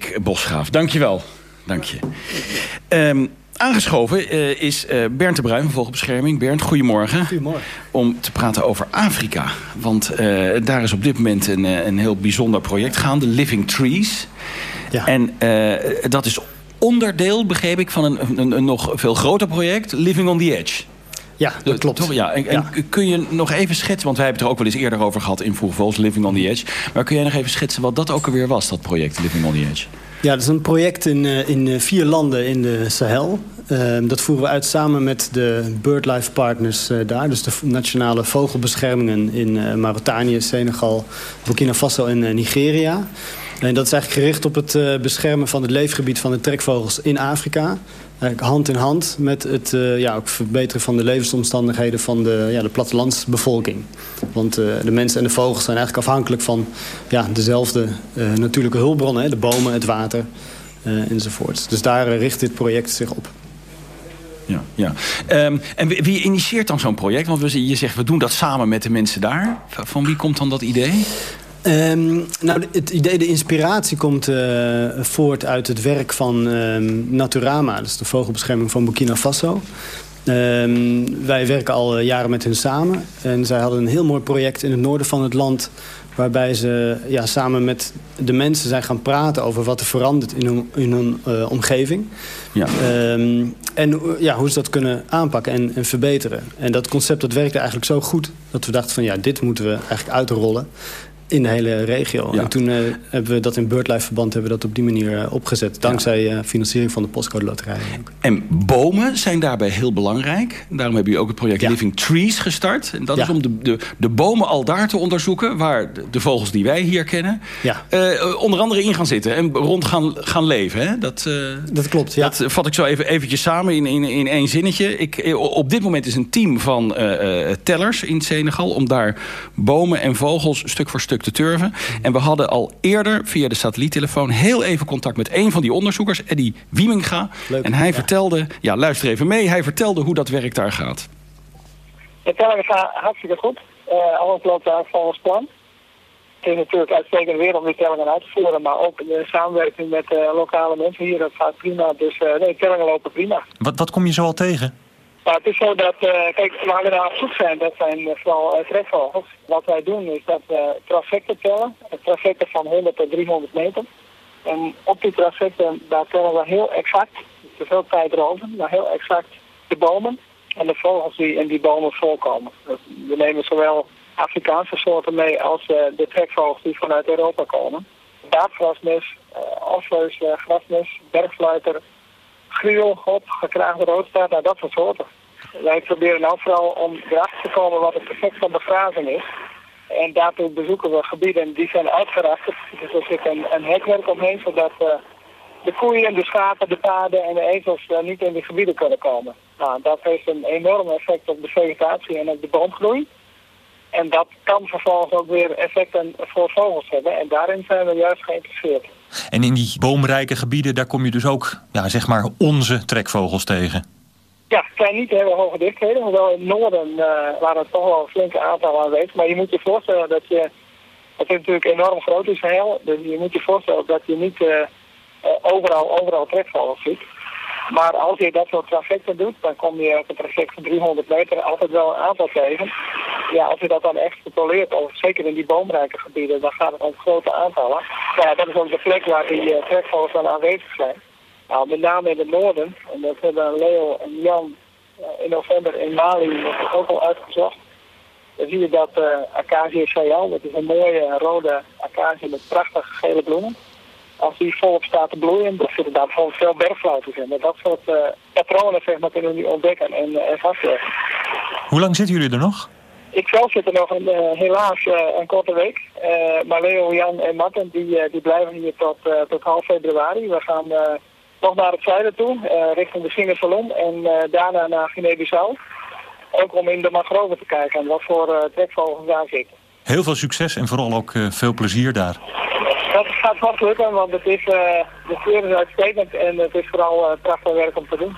Erik Bosgraaf, dankjewel. Dank je. Ehm, aangeschoven eh, is eh, Bernd de Bruin van Vogelbescherming. Bernd, goedemorgen. Goedemorgen. Om te praten over Afrika. Want eh, daar is op dit moment een, een heel bijzonder project gaande. Living Trees. Ja. En dat is onderdeel, begreep ik, van een, een, een nog veel groter project. Living on the Edge. Ja, dat klopt. Toch? Ja. En, en kun je nog even schetsen, want wij hebben het er ook wel eens eerder over gehad in Vroeg Living on the Edge. Maar kun jij nog even schetsen wat dat ook alweer was, dat project Living on the Edge? Ja, dat is een project in, eh, in eh, vier landen in de Sahel. Ehm, dat voeren we uit samen met de BirdLife partners eh, daar. Dus de nationale vogelbeschermingen in eh, Mauritanië, Senegal, Burkina Faso en eh, Nigeria. En dat is eigenlijk gericht op het eh, beschermen van het leefgebied van de trekvogels in Afrika. Eigenlijk hand in hand met het eh, ja, ook verbeteren van de levensomstandigheden van de, ja, de plattelandsbevolking. Want eh, de mensen en de vogels zijn eigenlijk afhankelijk van ja, dezelfde natuurlijke hulpbronnen. Hè, de bomen, het water eh, enzovoort. Dus daar richt dit project zich op. Ja, ja. Ehm, en wie, wie initieert dan zo'n project? Want je zegt, we doen dat samen met de mensen daar. Van wie komt dan dat idee? Ehm, nou, het idee, de inspiratie komt uh, voort uit het werk van um, Naturama. Dat is de vogelbescherming van Burkina Faso. Um, wij werken al jaren met hen samen. En zij hadden een heel mooi project in het noorden van het land... waarbij ze ja, samen met de mensen zijn gaan praten... over wat er verandert in hun, in hun uh, omgeving. Ja. Um, en ja, hoe ze dat kunnen aanpakken en, en, verbeteren. En dat concept dat werkte eigenlijk zo goed... dat we dachten van ja, dit moeten we eigenlijk uitrollen in de hele regio. En toen uh, hebben we dat in BirdLife verband hebben we dat op die manier uh, opgezet. Dankzij uh, financiering van de postcode loterij. En bomen zijn daarbij heel belangrijk. Daarom hebben jullie ook het project ja. Living Trees gestart. En dat is om de, de, de, bomen al daar te onderzoeken... waar de, de vogels die wij hier kennen... onder andere in gaan zitten en rond gaan, gaan leven. Hè? Dat, dat klopt, ja. Dat vat ik zo even eventjes samen in, in, in één zinnetje. Ik, op dit moment is een team van tellers in Senegal... om daar bomen en vogels stuk voor stuk te turven. En we hadden al eerder via de satelliettelefoon heel even contact met een van die onderzoekers, Eddie Wieminga. en hij vertelde, ja luister even mee, hij vertelde hoe dat werk daar gaat. De tellingen gaan hartstikke goed. Uh, alles loopt daar volgens plan. Het is natuurlijk uitstekend weer om die tellingen uit te voeren, maar ook de samenwerking met uh, lokale mensen hier, dat gaat prima. Dus uh, nee, tellingen lopen prima. Wat, wat kom je zo al tegen? Nou, het is zo dat, uh, kijk, waar we naar op zoek zijn, dat zijn vooral uh, trekvogels. Wat wij doen is dat we trajecten tellen, trajecten van 100 tot 300 meter. En op die trajecten, daar tellen we heel exact, te veel tijd erover, maar heel exact de bomen en de vogels die in die bomen voorkomen. We nemen zowel Afrikaanse soorten mee als uh, de trekvogels die vanuit Europa komen. Daadgrasmis, uh, Osleus, grasmis, bergfluiter, gruwel, hop, gekraagde roodstaart, nou dat soort soorten. Wij proberen nou vooral om erachter te komen wat het effect van begrazing is. En daartoe bezoeken we gebieden die zijn uitgeracht. Dus er zit een, een hekwerk omheen, zodat uh, de koeien, de schapen, de paarden en de ezels niet in die gebieden kunnen komen. Nou, dat heeft een enorm effect op de vegetatie en op de boomgroei. En dat kan vervolgens ook weer effecten voor vogels hebben. En daarin zijn we juist geïnteresseerd. En in die boomrijke gebieden, daar kom je dus ook, ja, zeg maar, onze trekvogels tegen? Ja, zijn niet hele hoge dichtheden. Hoewel in het noorden uh, waren er toch wel een flinke aantal aanwezig. Maar je moet je voorstellen dat je... Het natuurlijk enorm groot Israël. Dus je moet je voorstellen dat je niet uh, uh, overal, overal trekvogels ziet. Maar als je dat soort trajecten doet, dan kom je op een traject van 300 meter altijd wel een aantal tegen. Ja, als je dat dan echt controleert, of zeker in die boomrijke gebieden, dan gaat het om grote aantallen. Ja, dat is ook de plek waar die uh, trekvogels dan aanwezig zijn. Nou, met name in het noorden, en dat hebben Leo en Jan uh, in november in Mali ook al uitgezocht. Dan zie je dat uh, Acacia Sayal, dat is een mooie rode acacia met prachtige gele bloemen als die volop staat te bloeien, dan zitten daar bijvoorbeeld veel bergfluiters in. Dat soort uh, patronen zeg maar, kunnen we nu ontdekken en, uh, en vastleggen. Hoe lang zitten jullie er nog? Ik zelf zit er nog een, uh, helaas een korte week. maar Leo, Jan en Martin die, die blijven hier tot, tot half februari. We gaan nog naar het zuiden toe, richting de Singersalon en daarna naar Guinea-Bissau. Ook om in de mangroven te kijken en wat voor trekvogels daar zitten. Heel veel succes en vooral ook veel plezier daar. Dat gaat vast lukken, want het is, uh, de sfeer is uitstekend en het is vooral uh, prachtig werk om te doen.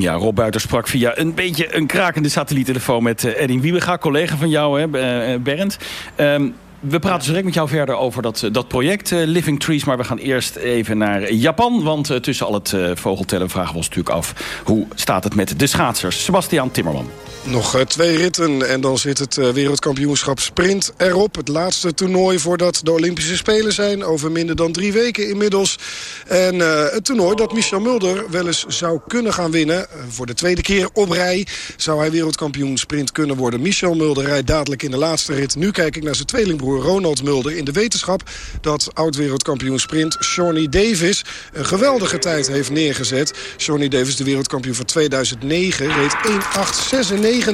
Ja, Rob Buiter sprak via een beetje een krakende satelliettelefoon met uh, Eddie Wiebega, collega van jou, hè, Bernd. Um, we praten direct met jou verder over dat, dat project Living Trees. Maar we gaan eerst even naar Japan. Want tussen al het vogeltellen vragen we ons natuurlijk af... hoe staat het met de schaatsers? Sebastian Timmerman. Nog twee ritten en dan zit het wereldkampioenschap sprint erop. Het laatste toernooi voordat de Olympische Spelen zijn. Over minder dan drie weken inmiddels. En het toernooi dat Michel Mulder wel eens zou kunnen gaan winnen. voor de tweede keer op rij zou hij wereldkampioen sprint kunnen worden. Michel Mulder rijdt dadelijk in de laatste rit. Nu kijk ik naar zijn tweelingbroer Ronald Mulder. In de wetenschap dat oud-wereldkampioen sprint Shawnee Davis... een geweldige tijd heeft neergezet. Shawnee Davis, de wereldkampioen van 2009, reed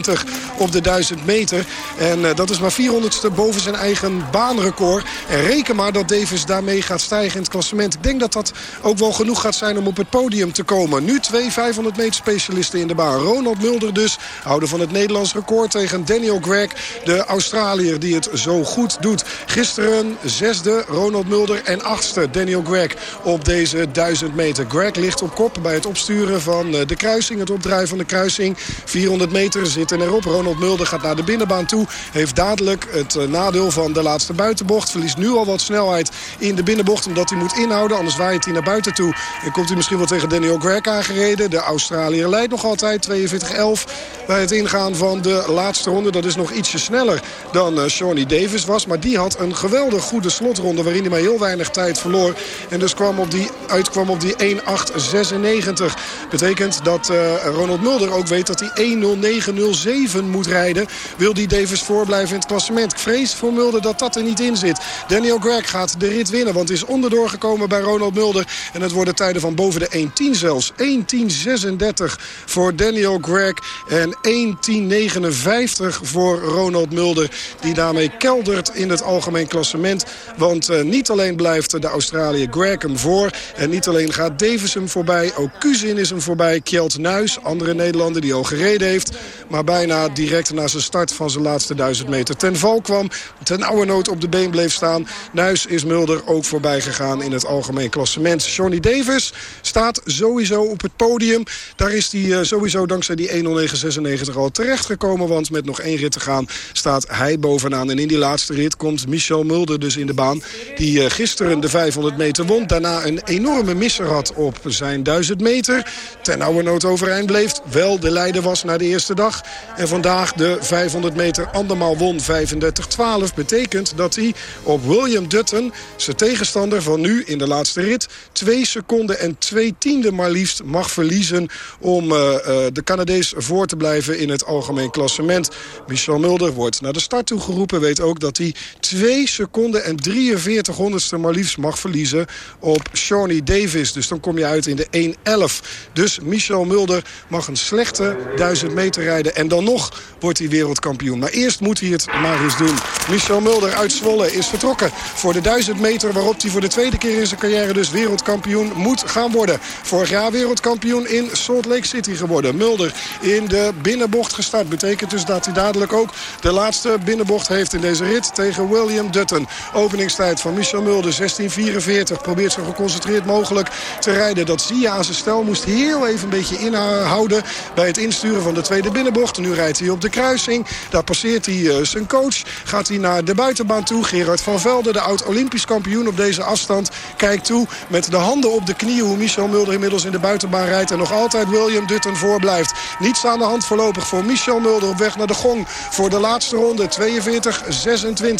1.896 op de 1000 meter. En uh, dat is maar 400ste boven zijn eigen baanrecord. En reken maar dat Davis daarmee gaat stijgen in het klassement. Ik denk dat dat ook wel genoeg gaat zijn om op het podium te komen. Nu twee 500 meter specialisten in de baan. Ronald Mulder dus, houder van het Nederlands record tegen Daniel Gregg. De Australiër die het zo goed doet. Gisteren zesde Ronald Mulder en achtste Daniel Greg op deze 1000 meter. Greg ligt op kop bij het opsturen van de kruising. Het opdraaien van de kruising. 400 meter zitten erop. Ronald Mulder gaat naar de binnenbaan toe. Heeft dadelijk het nadeel van de laatste buitenbocht. Verliest nu al wat snelheid in de binnenbocht omdat hij moet inhouden. Anders waait hij naar buiten toe. En komt hij misschien wel tegen Daniel Greg aangereden. De Australiër leidt nog altijd 42-11 bij het ingaan van de laatste ronde. Dat is nog ietsje sneller dan uh, Shawnee Davis was. Maar die had een geweldig goede slotronde waarin hij maar heel weinig tijd verloor. En dus kwam op die, uitkwam op die 1.896. Betekent dat uh, Ronald Mulder ook weet dat hij 1.0907 moet rijden. Wil die Davis voorblijven in het klassement. Ik vrees voor Mulder dat dat er niet in zit. Daniel Greg gaat de rit winnen. Want is onderdoor gekomen bij Ronald Mulder. En het worden tijden van boven de 1.10 zelfs. 1.1036 voor Daniel Greg. En 1.1059 voor Ronald Mulder. Die daarmee keldert in het algemeen klassement. Want uh, niet alleen blijft de Australiër Greg hem voor. En niet alleen gaat Davis hem voorbij. Ook Kuzin is hem voorbij. Kjeld Nuis, andere Nederlander die al gereden heeft. Maar bijna direct na zijn start van zijn laatste duizend meter ten val kwam. Ten oude nood op de been bleef staan. Nuis is Mulder ook voorbij gegaan in het algemeen klassement. Johnny Davis staat sowieso op het podium. Daar is hij uh, sowieso dankzij die 1.09.96 al terechtgekomen. Want met nog één rit te gaan staat hij bovenaan. En in die laatste rit komt Michel Mulder dus in de baan. Die uh, gisteren de 500 meter won. Daarna een enorme misser had op zijn 1000 meter. Ten oude nood overeind bleef. Wel de leider was na de eerste dag. En vandaag de 500 meter andermaal won 35-12. Betekent dat hij op William Dutton, zijn tegenstander van nu in de laatste rit... twee seconden en twee tiende maar liefst mag verliezen... om uh, uh, de Canadees voor te blijven in het algemeen klassement. Michel Mulder wordt naar de start toe geroepen. Weet ook dat hij 2 seconden en 43 honderdste maar liefst mag verliezen op Shawnee Davis. Dus dan kom je uit in de 1.11. Dus Michel Mulder mag een slechte 1000 meter rijden. En dan nog wordt hij wereldkampioen. Maar eerst moet hij het maar eens doen. Michel Mulder uit Zwolle is vertrokken voor de 1000 meter... waarop hij voor de tweede keer in zijn carrière dus wereldkampioen moet gaan worden. Vorig jaar wereldkampioen in Salt Lake City geworden. Mulder in de binnenbocht gestart. Betekent dus dat hij dadelijk ook de laatste binnenbocht heeft in deze rit William Dutton. Openingstijd van Michel Mulder 16.44. Probeert zo geconcentreerd mogelijk te rijden. Dat zie je aan zijn stel. Moest heel even een beetje inhouden bij het insturen van de tweede binnenbocht. Nu rijdt hij op de kruising. Daar passeert hij uh, zijn coach. Gaat hij naar de buitenbaan toe. Gerard van Velde, de oud-Olympisch kampioen op deze afstand. Kijkt toe met de handen op de knieën hoe Michel Mulder inmiddels in de buitenbaan rijdt. En nog altijd William Dutton voorblijft. Niets aan de hand voorlopig voor Michel Mulder op weg naar de gong. Voor de laatste ronde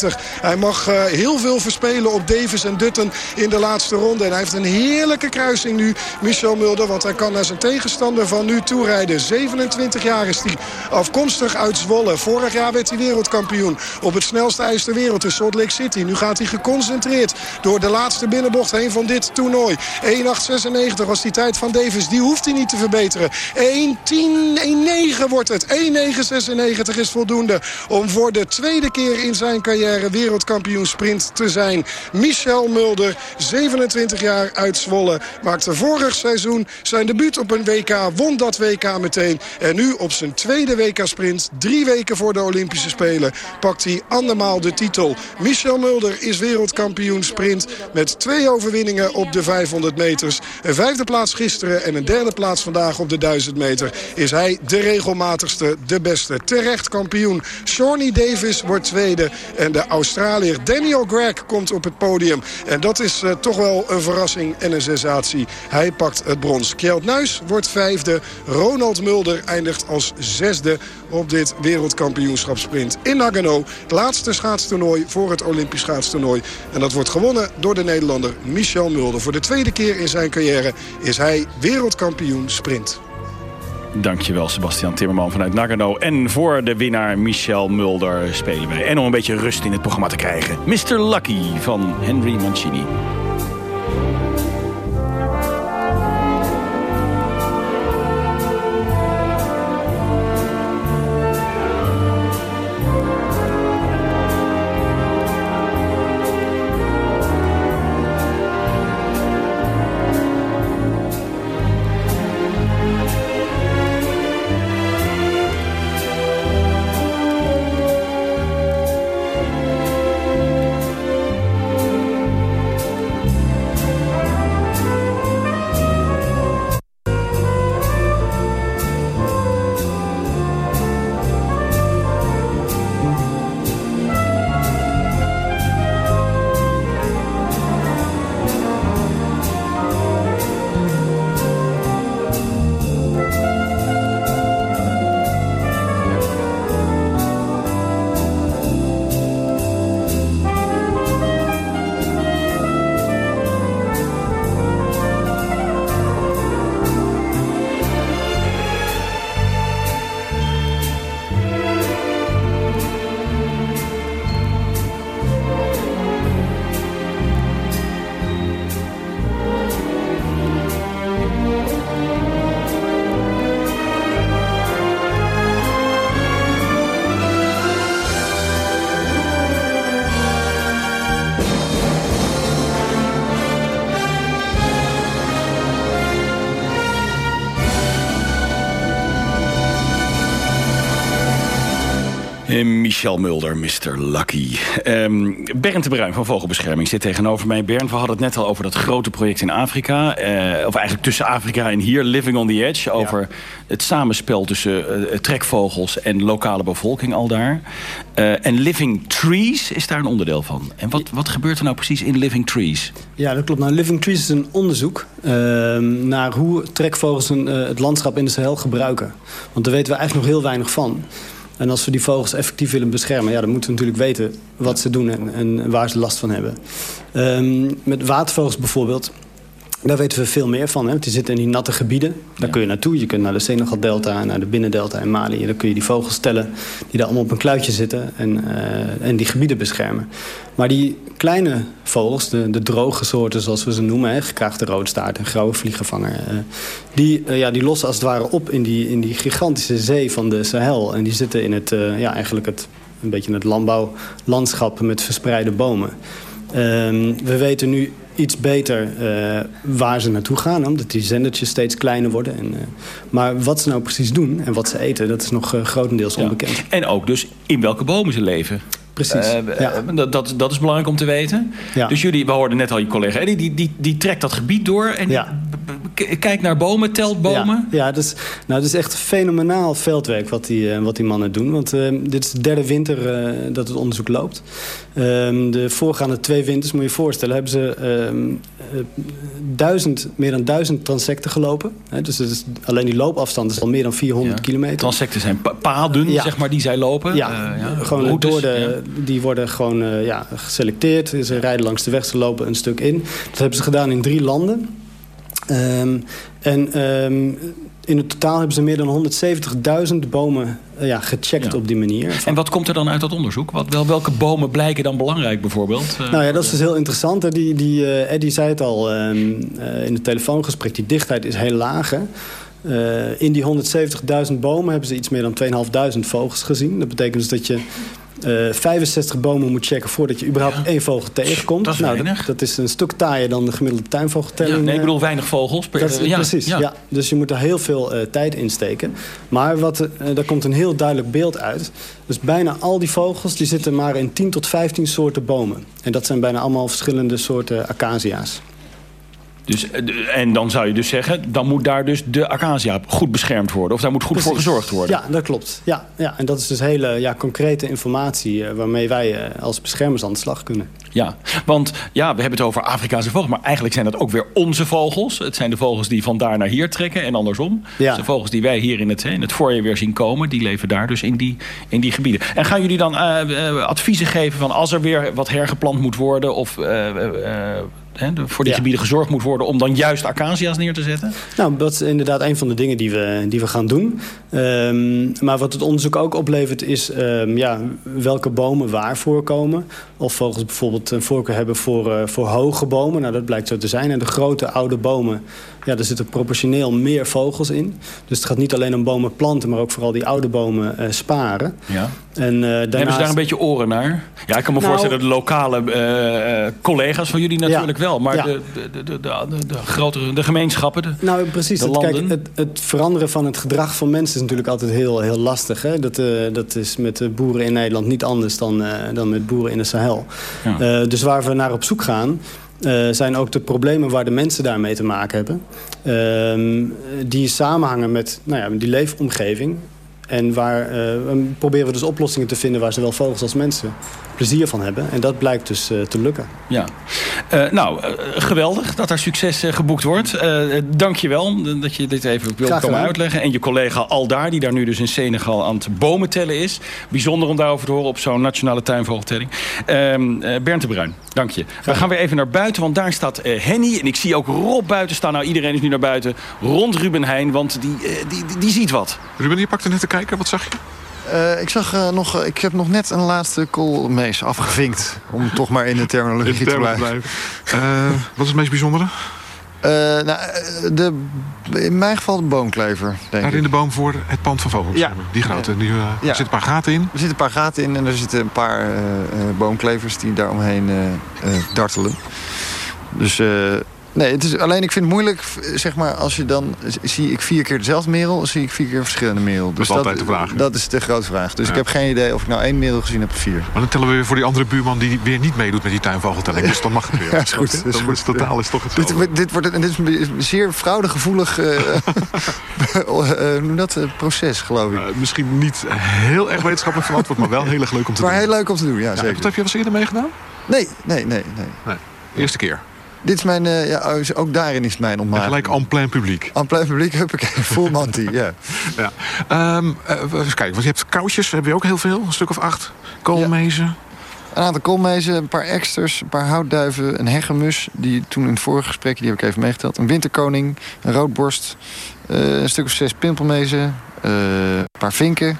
42-26. Hij mag uh, heel veel verspelen op Davis en Dutton in de laatste ronde. En hij heeft een heerlijke kruising nu, Michel Mulder. Want hij kan naar zijn tegenstander van nu toerijden. 27 jaar is hij afkomstig uit Zwolle. Vorig jaar werd hij wereldkampioen op het snelste ijs ter wereld in Salt Lake City. Nu gaat hij geconcentreerd door de laatste binnenbocht heen van dit toernooi. 1.896 was die tijd van Davis. Die hoeft hij niet te verbeteren. 1.10.9 wordt het. 1.996 is voldoende om voor de tweede keer in zijn carrière wereldkampioen sprint te zijn. Michel Mulder, 27 jaar uit Zwolle, maakte vorig seizoen zijn debuut op een WK. Won dat WK meteen. En nu op zijn tweede WK-sprint, drie weken voor de Olympische Spelen, pakt hij andermaal de titel. Michel Mulder is wereldkampioen sprint met twee overwinningen op de 500 meters. Een vijfde plaats gisteren en een derde plaats vandaag op de 1000 meter. Is hij de regelmatigste, de beste. Terecht kampioen. Shawnee Davis wordt tweede. En de Australiër Daniel Greg komt op het podium. En dat is uh, toch wel een verrassing en een sensatie. Hij pakt het brons. Kjeld Nuis wordt vijfde. Ronald Mulder eindigt als zesde op dit wereldkampioenschapsprint in Nagano. Het laatste schaatstoernooi voor het Olympisch schaatstoernooi. En dat wordt gewonnen door de Nederlander Michel Mulder. Voor de tweede keer in zijn carrière is hij wereldkampioen sprint. Dankjewel Sebastian Timmerman vanuit Nagano. En voor de winnaar Michel Mulder spelen wij. En om een beetje rust in het programma te krijgen. Mr. Lucky van Henry Mancini. Michel Mulder, Mr. Lucky. Um, Bernd de Bruin van Vogelbescherming zit tegenover mij. Bernd, we hadden het net al over dat grote project in Afrika. Uh, of eigenlijk tussen Afrika en hier, Living on the Edge. Over het samenspel tussen uh, trekvogels en lokale bevolking al daar. en Living Trees is daar een onderdeel van. En wat, wat gebeurt er nou precies in Living Trees? Ja, dat klopt. Nou, Living Trees is een onderzoek ehm, naar hoe trekvogels een, het landschap in de Sahel gebruiken. Want daar weten we eigenlijk nog heel weinig van. En als we die vogels effectief willen beschermen... Ja, dan moeten we natuurlijk weten wat ze doen en, en waar ze last van hebben. Um, met watervogels bijvoorbeeld... Daar weten we veel meer van. Hè? Want die zitten in die natte gebieden. Daar kun je naartoe. Je kunt naar de Senegal-delta, naar de Binnendelta in Mali. Dan kun je die vogels stellen die daar allemaal op een kluitje zitten... en, uh, en die gebieden beschermen. Maar die kleine vogels, de, de droge soorten zoals we ze noemen... Hè, gekraagde roodstaart en grauwe vliegenvanger... Uh, die, uh, ja, die lossen als het ware op in die, in die gigantische zee van de Sahel. En die zitten in het, ja, eigenlijk het, een beetje het landbouwlandschap met verspreide bomen. Ehm, we weten nu iets beter uh, waar ze naartoe gaan. Omdat die zendertjes steeds kleiner worden. En, uh, maar wat ze nou precies doen en wat ze eten... dat is nog uh, grotendeels onbekend. Ja. En ook dus in welke bomen ze leven. Precies. ja. dat, dat, dat is belangrijk om te weten. Ja. Dus jullie, we hoorden net al je collega Eddie... die, die, die trekt dat gebied door en ja. kijkt naar bomen, telt bomen. Ja, ja dus, nou, het is echt fenomenaal veldwerk wat die, wat die mannen doen. Want dit is de derde winter dat het onderzoek loopt. Um, de voorgaande twee winters, moet je je voorstellen... hebben ze um, duizend, meer dan duizend transecten gelopen. He, dus is, alleen die loopafstand is al meer dan 400 ja. kilometer. Transecten zijn paden, zeg maar, die zij lopen? Ja, ja. Gewoon Routes, door de, die worden gewoon uh, ja, geselecteerd. Ze rijden langs de weg, ze lopen een stuk in. Dat hebben ze gedaan in drie landen. Um, en in het totaal hebben ze meer dan 170.000 bomen uh, ja, gecheckt ja. op die manier. En wat komt er dan uit dat onderzoek? Wat, wel, welke bomen blijken dan belangrijk bijvoorbeeld? Uh, nou ja, dat is dus heel interessant. Die, die, uh, Eddie zei het al in het telefoongesprek. Die dichtheid is heel laag. Uh, in die 170.000 bomen hebben ze iets meer dan 2.500 vogels gezien. Dat betekent dus dat je uh, 65 bomen moet checken voordat je überhaupt ja. één vogel tegenkomt. Dat is nou. Dat, dat, is een stuk taaier dan de gemiddelde tuinvogeltelling. Ja, nee, ik bedoel weinig vogels. Per, dat, ja, precies, ja. Dus je moet er heel veel uh, tijd in steken. Maar wat, daar komt een heel duidelijk beeld uit. Dus bijna al die vogels die zitten maar in 10 tot 15 soorten bomen. En dat zijn bijna allemaal verschillende soorten acacia's. Dus, en dan zou je dus zeggen, dan moet daar dus de acacia goed beschermd worden. Of daar moet goed Precies. voor gezorgd worden. Ja, dat klopt. Ja, ja. En dat is dus hele ja, concrete informatie uh, waarmee wij uh, als beschermers aan de slag kunnen. Ja, want ja, we hebben het over Afrikaanse vogels. Maar eigenlijk zijn dat ook weer onze vogels. Het zijn de vogels die van daar naar hier trekken en andersom. Ja. De vogels die wij hier in het, in het voorjaar weer zien komen... die leven daar dus in die, in die gebieden. En gaan jullie dan uh, uh, adviezen geven van als er weer wat hergeplant moet worden... of uh, Voor die Ja. gebieden gezorgd moet worden om dan juist acacia's neer te zetten? Nou, dat is inderdaad een van de dingen die we, die we gaan doen. Um, maar wat het onderzoek ook oplevert is um, ja, welke bomen waar voorkomen. Of vogels bijvoorbeeld een voorkeur hebben voor, uh, voor hoge bomen. Nou, dat blijkt zo te zijn. En de grote oude bomen, ja, daar zitten proportioneel meer vogels in. Dus het gaat niet alleen om bomen planten, maar ook vooral die oude bomen uh, sparen. Ja. En, uh, daarnaast... Hebben ze daar een beetje oren naar? Ja, ik kan me Nou- voorstellen de lokale uh, collega's van jullie natuurlijk Ja. wel. Maar Ja. de, de, de, de, grotere de gemeenschappen, de, Nou, precies. de Het, kijk, het, het veranderen van het gedrag van mensen is natuurlijk altijd heel, heel lastig. Hè? Dat, eh, dat is met de boeren in Nederland niet anders dan, eh, dan met boeren in de Sahel. Ja. Eh, dus waar we naar op zoek gaan... eh, zijn ook de problemen waar de mensen daarmee te maken hebben. Ehm, die samenhangen met nou ja, die leefomgeving. En waar we proberen we dus oplossingen te vinden... waar zowel vogels als mensen plezier van hebben. En dat blijkt dus eh, te lukken. Ja. Uh, nou, uh, geweldig dat er succes uh, geboekt wordt. Dank je wel dat je dit even wilt komen uitleggen. En je collega Aldaar, die daar nu dus in Senegal aan het bomen tellen is. Bijzonder om daarover te horen op zo'n nationale tuinvogeltelling. Ehm, Bernd de Bruin, dank je. We gaan weer even naar buiten, want daar staat Henny. En ik zie ook Rob buiten staan. Nou, iedereen is nu naar buiten. Rond Ruben Heijn, want die, die, die, die ziet wat. Ruben, je pakte net te kijken. Wat zag je? Uh, ik, zag, uh, nog, ik heb nog net een laatste koolmees afgevinkt. Om toch maar in de terminologie In de te blijven. blijven. Uh, wat is het meest bijzondere? nou, de, in mijn geval de boomklever. Denk Daar ik. in de boom voor het pand van vogels. Ja. Die grote. Die, Ja. Er zitten een paar gaten in. Er zitten een paar gaten in en er zitten een paar uh, boomklevers die daar omheen uh, dartelen. Dus Nee, het is, alleen ik vind het moeilijk, zeg maar, als je dan... zie ik vier keer dezelfde merel, zie ik vier keer verschillende merel. Dat is altijd de vraag. Dat is de grote vraag. Dus ik heb geen idee of ik nou één merel gezien heb of vier. Maar dan tellen we weer voor die andere buurman die weer niet meedoet met die tuinvogeltelling. Dus dan mag het weer. Ja, is goed. Dan wordt het totaal is toch hetzelfde. Dit, dit, wordt, dit is een zeer fraudegevoelig uh, uh, dat, uh, proces, geloof ik. misschien niet heel erg wetenschappelijk verantwoord, maar wel heel erg leuk om te maar doen. Maar heel leuk om te doen, ja, zeker. Wat heb je wel eens eerder meegedaan? Nee, nee, nee. nee. nee. Eerste keer? Dit is mijn, uh, ja, ook daarin is mijn ontmaking. gelijk en plein publiek. En plein publiek, huppakee, full manty, ja. ja. Um, uh, even kijken, want je hebt kousjes, heb je ook heel veel, een stuk of acht. Koolmezen. Ja. Een aantal koolmezen, een paar eksters, een paar houtduiven, een hegemus... die toen in het vorige gesprek, die heb ik even meegeteld. Een winterkoning, een roodborst, uh, een stuk of zes pimpelmezen... een paar vinken,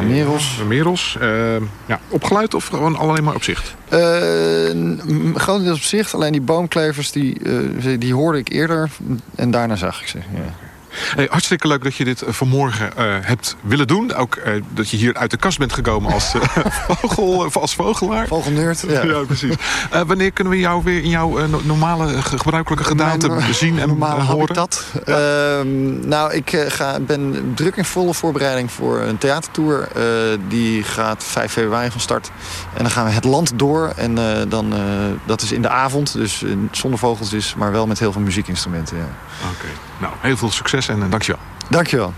merels. Merels. Uh, ja, opgeluid of gewoon alleen maar op zicht? Uh, grotendeels op zicht. Alleen die boomklevers die, uh, die hoorde ik eerder. En daarna zag ik ze. Ja. Hey, hartstikke leuk dat je dit vanmorgen uh, hebt willen doen. Ook uh, dat je hier uit de kast bent gekomen als, uh, vogel, als vogelaar. Vogelneurt, ja. ja precies. wanneer kunnen we jou weer in jouw normale, gebruikelijke gedaante Mijn, zien en normale horen? habitat? Ja. Ehm, nou, ik ga, ben druk in volle voorbereiding voor een theatertour. die gaat 5 februari van start. En dan gaan we het land door. En dan, dat is in de avond, dus zonder vogels dus, maar wel met heel veel muziekinstrumenten. Ja. Oké, okay. nou, heel veel succes en uh, dankjewel. Dankjewel.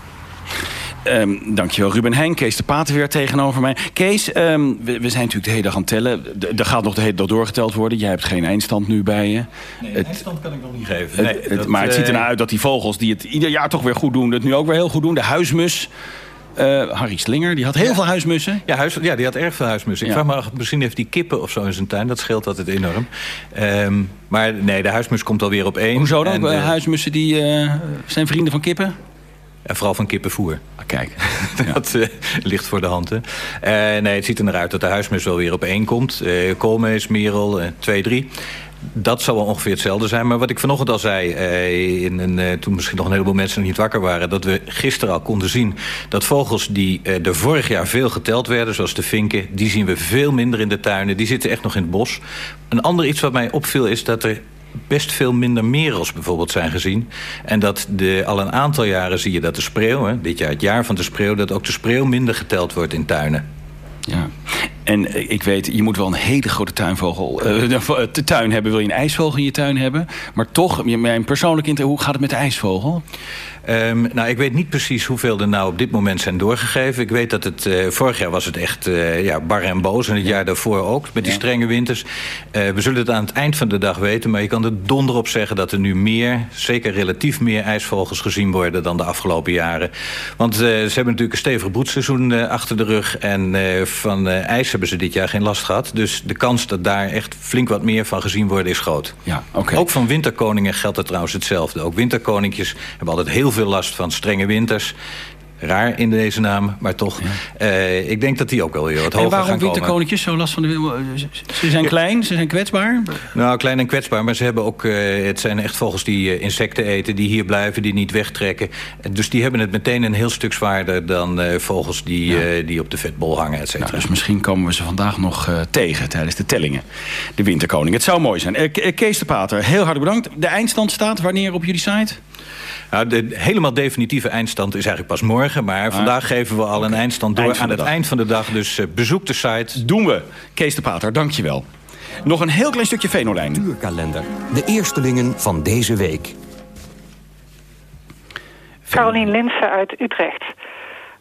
Um, dankjewel Ruben Heijn, Kees de Paten weer tegenover mij. Kees, um, we, we, zijn natuurlijk de hele dag aan het tellen. Er gaat nog de hele dag doorgeteld worden. Jij hebt geen eindstand nu bij je. Nee, het, eindstand kan ik nog niet geven. Nee, het, het, maar het ziet ernaar uit dat die vogels die het ieder jaar toch weer goed doen... het nu ook weer heel goed doen. De huismus... Uh, Harry Slinger, die had heel ja. veel huismussen. Ja, huis, ja, die had erg veel huismussen. Ik vraag me af, misschien heeft die kippen of zo in zijn tuin. Dat scheelt altijd enorm. Ehm, maar nee, de huismus komt alweer op één. Hoezo dan? En, Eh, eh, huismussen die eh, zijn vrienden van kippen? En vooral van kippenvoer. kijk. dat eh, ligt voor de hand. Hè. Eh, nee, het ziet er naar uit dat de huismus wel weer op één komt. Eh Koolmees, Merel, eh, 2, 3. Dat zal wel ongeveer hetzelfde zijn. Maar wat ik vanochtend al zei, eh, in eh, toen misschien nog een heleboel mensen nog niet wakker waren... dat we gisteren al konden zien dat vogels die eh, er vorig jaar veel geteld werden... zoals de vinken, die zien we veel minder in de tuinen. Die zitten echt nog in het bos. Een ander iets wat mij opviel is dat er best veel minder merels bijvoorbeeld zijn gezien. En dat de, al een aantal jaren zie je dat de spreeuw... Hè, dit jaar het jaar van de spreeuw... dat ook de spreeuw minder geteld wordt in tuinen. Ja. En eh, ik weet, je moet wel een hele grote tuinvogel, de tuin hebben. Wil je een ijsvogel in je tuin hebben? Maar toch, mijn persoonlijk inter, hoe gaat het met de ijsvogel? Ehm, nou, ik weet niet precies hoeveel er nou op dit moment zijn doorgegeven. Ik weet dat het, vorig jaar was het echt eh, ja, bar en boos. En het jaar daarvoor ook, met die strenge winters. We zullen het aan het eind van de dag weten. Maar je kan er donder op zeggen dat er nu meer, zeker relatief meer ijsvogels gezien worden dan de afgelopen jaren. Want ze hebben natuurlijk een stevig broedseizoen achter de rug. En van ijs hebben ze dit jaar geen last gehad. Dus de kans dat daar echt flink wat meer van gezien wordt is groot. Ja, oké. Ook van winterkoningen geldt het trouwens hetzelfde. Ook winterkoninkjes hebben altijd heel veel last van strenge winters. Raar in deze naam, maar toch. Eh, ik denk dat die ook wel weer wat hoger waarom gaan komen. winterkoninkjes zo last van de... Ze zijn klein, ze zijn kwetsbaar. Nou, klein en kwetsbaar, maar ze hebben ook... eh, het zijn echt vogels die eh, insecten eten, die hier blijven, die niet wegtrekken. Eh, Dus die hebben het meteen een heel stuk zwaarder dan eh, vogels die, eh, die op de vetbol hangen, et cetera. Nou, dus misschien komen we ze vandaag nog eh, tegen tijdens de tellingen. De winterkoning. Het zou mooi zijn. Eh, Ke- eh, Kees de Pater, heel hartelijk bedankt. De eindstand staat wanneer op jullie site? Nou, de helemaal definitieve eindstand is eigenlijk pas morgen. Maar vandaag geven we al een eindstand door Eind aan de het dag. eind van de dag. Dus eh, bezoek de site. Doen we. Kees de Pater, dankjewel. Nog een heel klein stukje Venolijn. Natuurkalender. De eerstelingen van deze week. Carolien Linsen uit Utrecht.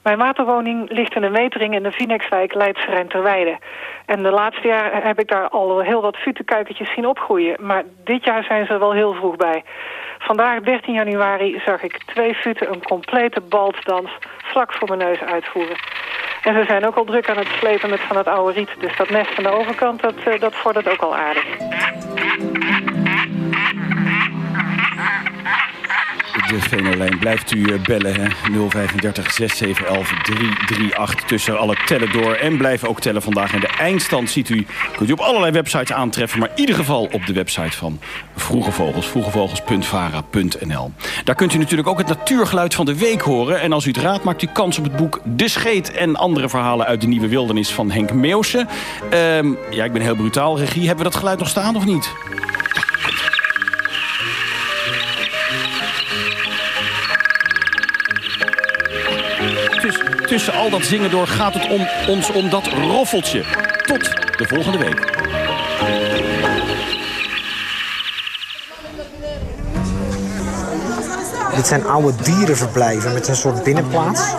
Mijn waterwoning ligt in een wetering in de Vinexwijk Leidse Rijn Terweide. En de laatste jaren heb ik daar al heel wat futenkuikentjes zien opgroeien. Maar dit jaar zijn ze er wel heel vroeg bij. Vandaag, 13 januari, zag ik twee futen een complete baltdans vlak voor mijn neus uitvoeren. En ze zijn ook al druk aan het slepen met van het oude riet. Dus dat nest aan de overkant, dat, eh, dat vordert ook al aardig. De Venolijn blijft u eh, bellen. hè. 035 6711 338 tussen alle tellen door. En blijf ook tellen vandaag. En de eindstand ziet u, kunt u op allerlei websites aantreffen. Maar in ieder geval op de website van Vroege Vogels. Vroegevogels.vara.nl Daar kunt u natuurlijk ook het natuurgeluid van de week horen. En als u het raadt maakt u kans op het boek De Scheet... en andere verhalen uit de Nieuwe Wildernis van Henk Meeuwse. Ehm, ja, ik ben heel brutaal. Regie, hebben we dat geluid nog staan of niet? Tussen al dat zingen door gaat het om, ons om dat roffeltje. Tot de volgende week. Dit zijn oude dierenverblijven met een soort binnenplaats.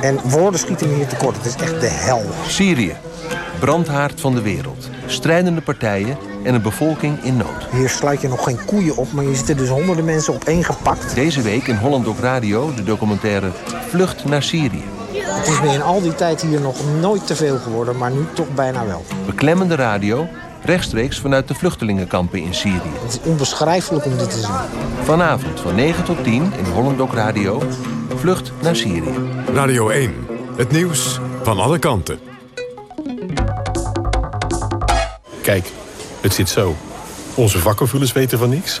En woorden schieten me hier tekort. Het is echt de hel. Syrië. Brandhaard van de wereld. Strijdende partijen en een bevolking in nood. Hier sluit je nog geen koeien op, maar je zit er dus honderden mensen op één gepakt. Deze week in Holland Doc Radio de documentaire Vlucht naar Syrië. Het is me in al die tijd hier nog nooit te veel geworden, maar nu toch bijna wel. Beklemmende radio, rechtstreeks vanuit de vluchtelingenkampen in Syrië. Het is onbeschrijfelijk om dit te zien. Vanavond van 9 tot 10 in Holland Doc Radio. Vlucht naar Syrië. Radio 1. Het nieuws van alle kanten. Kijk, het zit zo. Onze vakkenvullers weten van niks.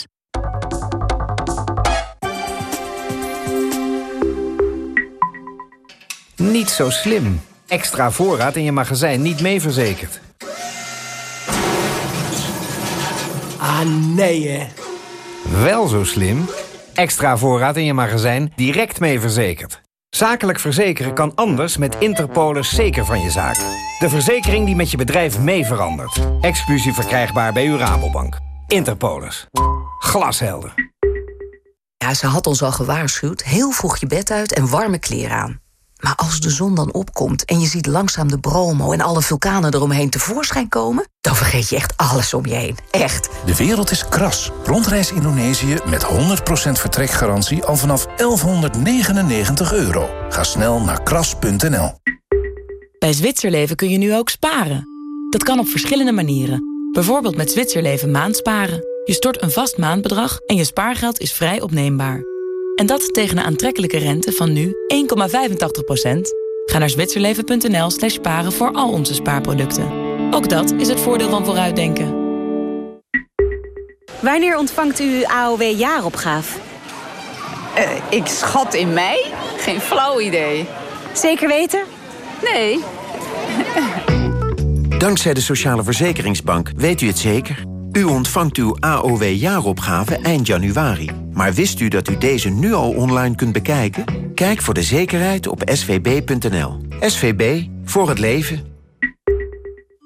Niet zo slim. Extra voorraad in je magazijn niet mee verzekerd. Ah, nee hè. Wel zo slim. Extra voorraad in je magazijn direct mee verzekerd. Zakelijk verzekeren kan anders met Interpolis zeker van je zaak. De verzekering die met je bedrijf mee verandert. Exclusief verkrijgbaar bij uw Rabobank. Interpolis. Glashelder. Ja, ze had ons al gewaarschuwd. Heel vroeg je bed uit en warme kleren aan. Maar als de zon dan opkomt en je ziet langzaam de Bromo... en alle vulkanen eromheen tevoorschijn komen... dan vergeet je echt alles om je heen. Echt. De wereld is kras. Rondreis Indonesië met 100% vertrekgarantie al vanaf 1199 euro. Ga snel naar kras.nl. Bij Zwitserleven kun je nu ook sparen. Dat kan op verschillende manieren. Bijvoorbeeld met Zwitserleven maandsparen. Je stort een vast maandbedrag en je spaargeld is vrij opneembaar. En dat tegen een aantrekkelijke rente van nu 1,85%. Ga naar zwitserleven.nl slash sparen voor al onze spaarproducten. Ook dat is het voordeel van vooruitdenken. Wanneer ontvangt u uw AOW-jaaropgave? Uh, ik schat in mei? Geen flauw idee. Zeker weten? Nee. Dankzij de Sociale Verzekeringsbank weet u het zeker. U ontvangt uw AOW-jaaropgave eind januari. Maar wist u dat u deze nu al online kunt bekijken? Kijk voor de zekerheid op svb.nl. SVB, voor het leven.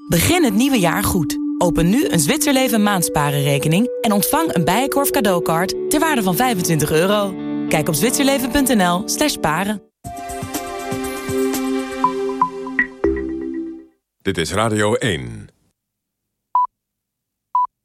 Begin het nieuwe jaar goed. Open nu een Zwitserleven maandsparenrekening... en ontvang een Bijenkorf cadeaukaart ter waarde van 25 euro. Kijk op zwitserleven.nl slash paren. Dit is Radio 1.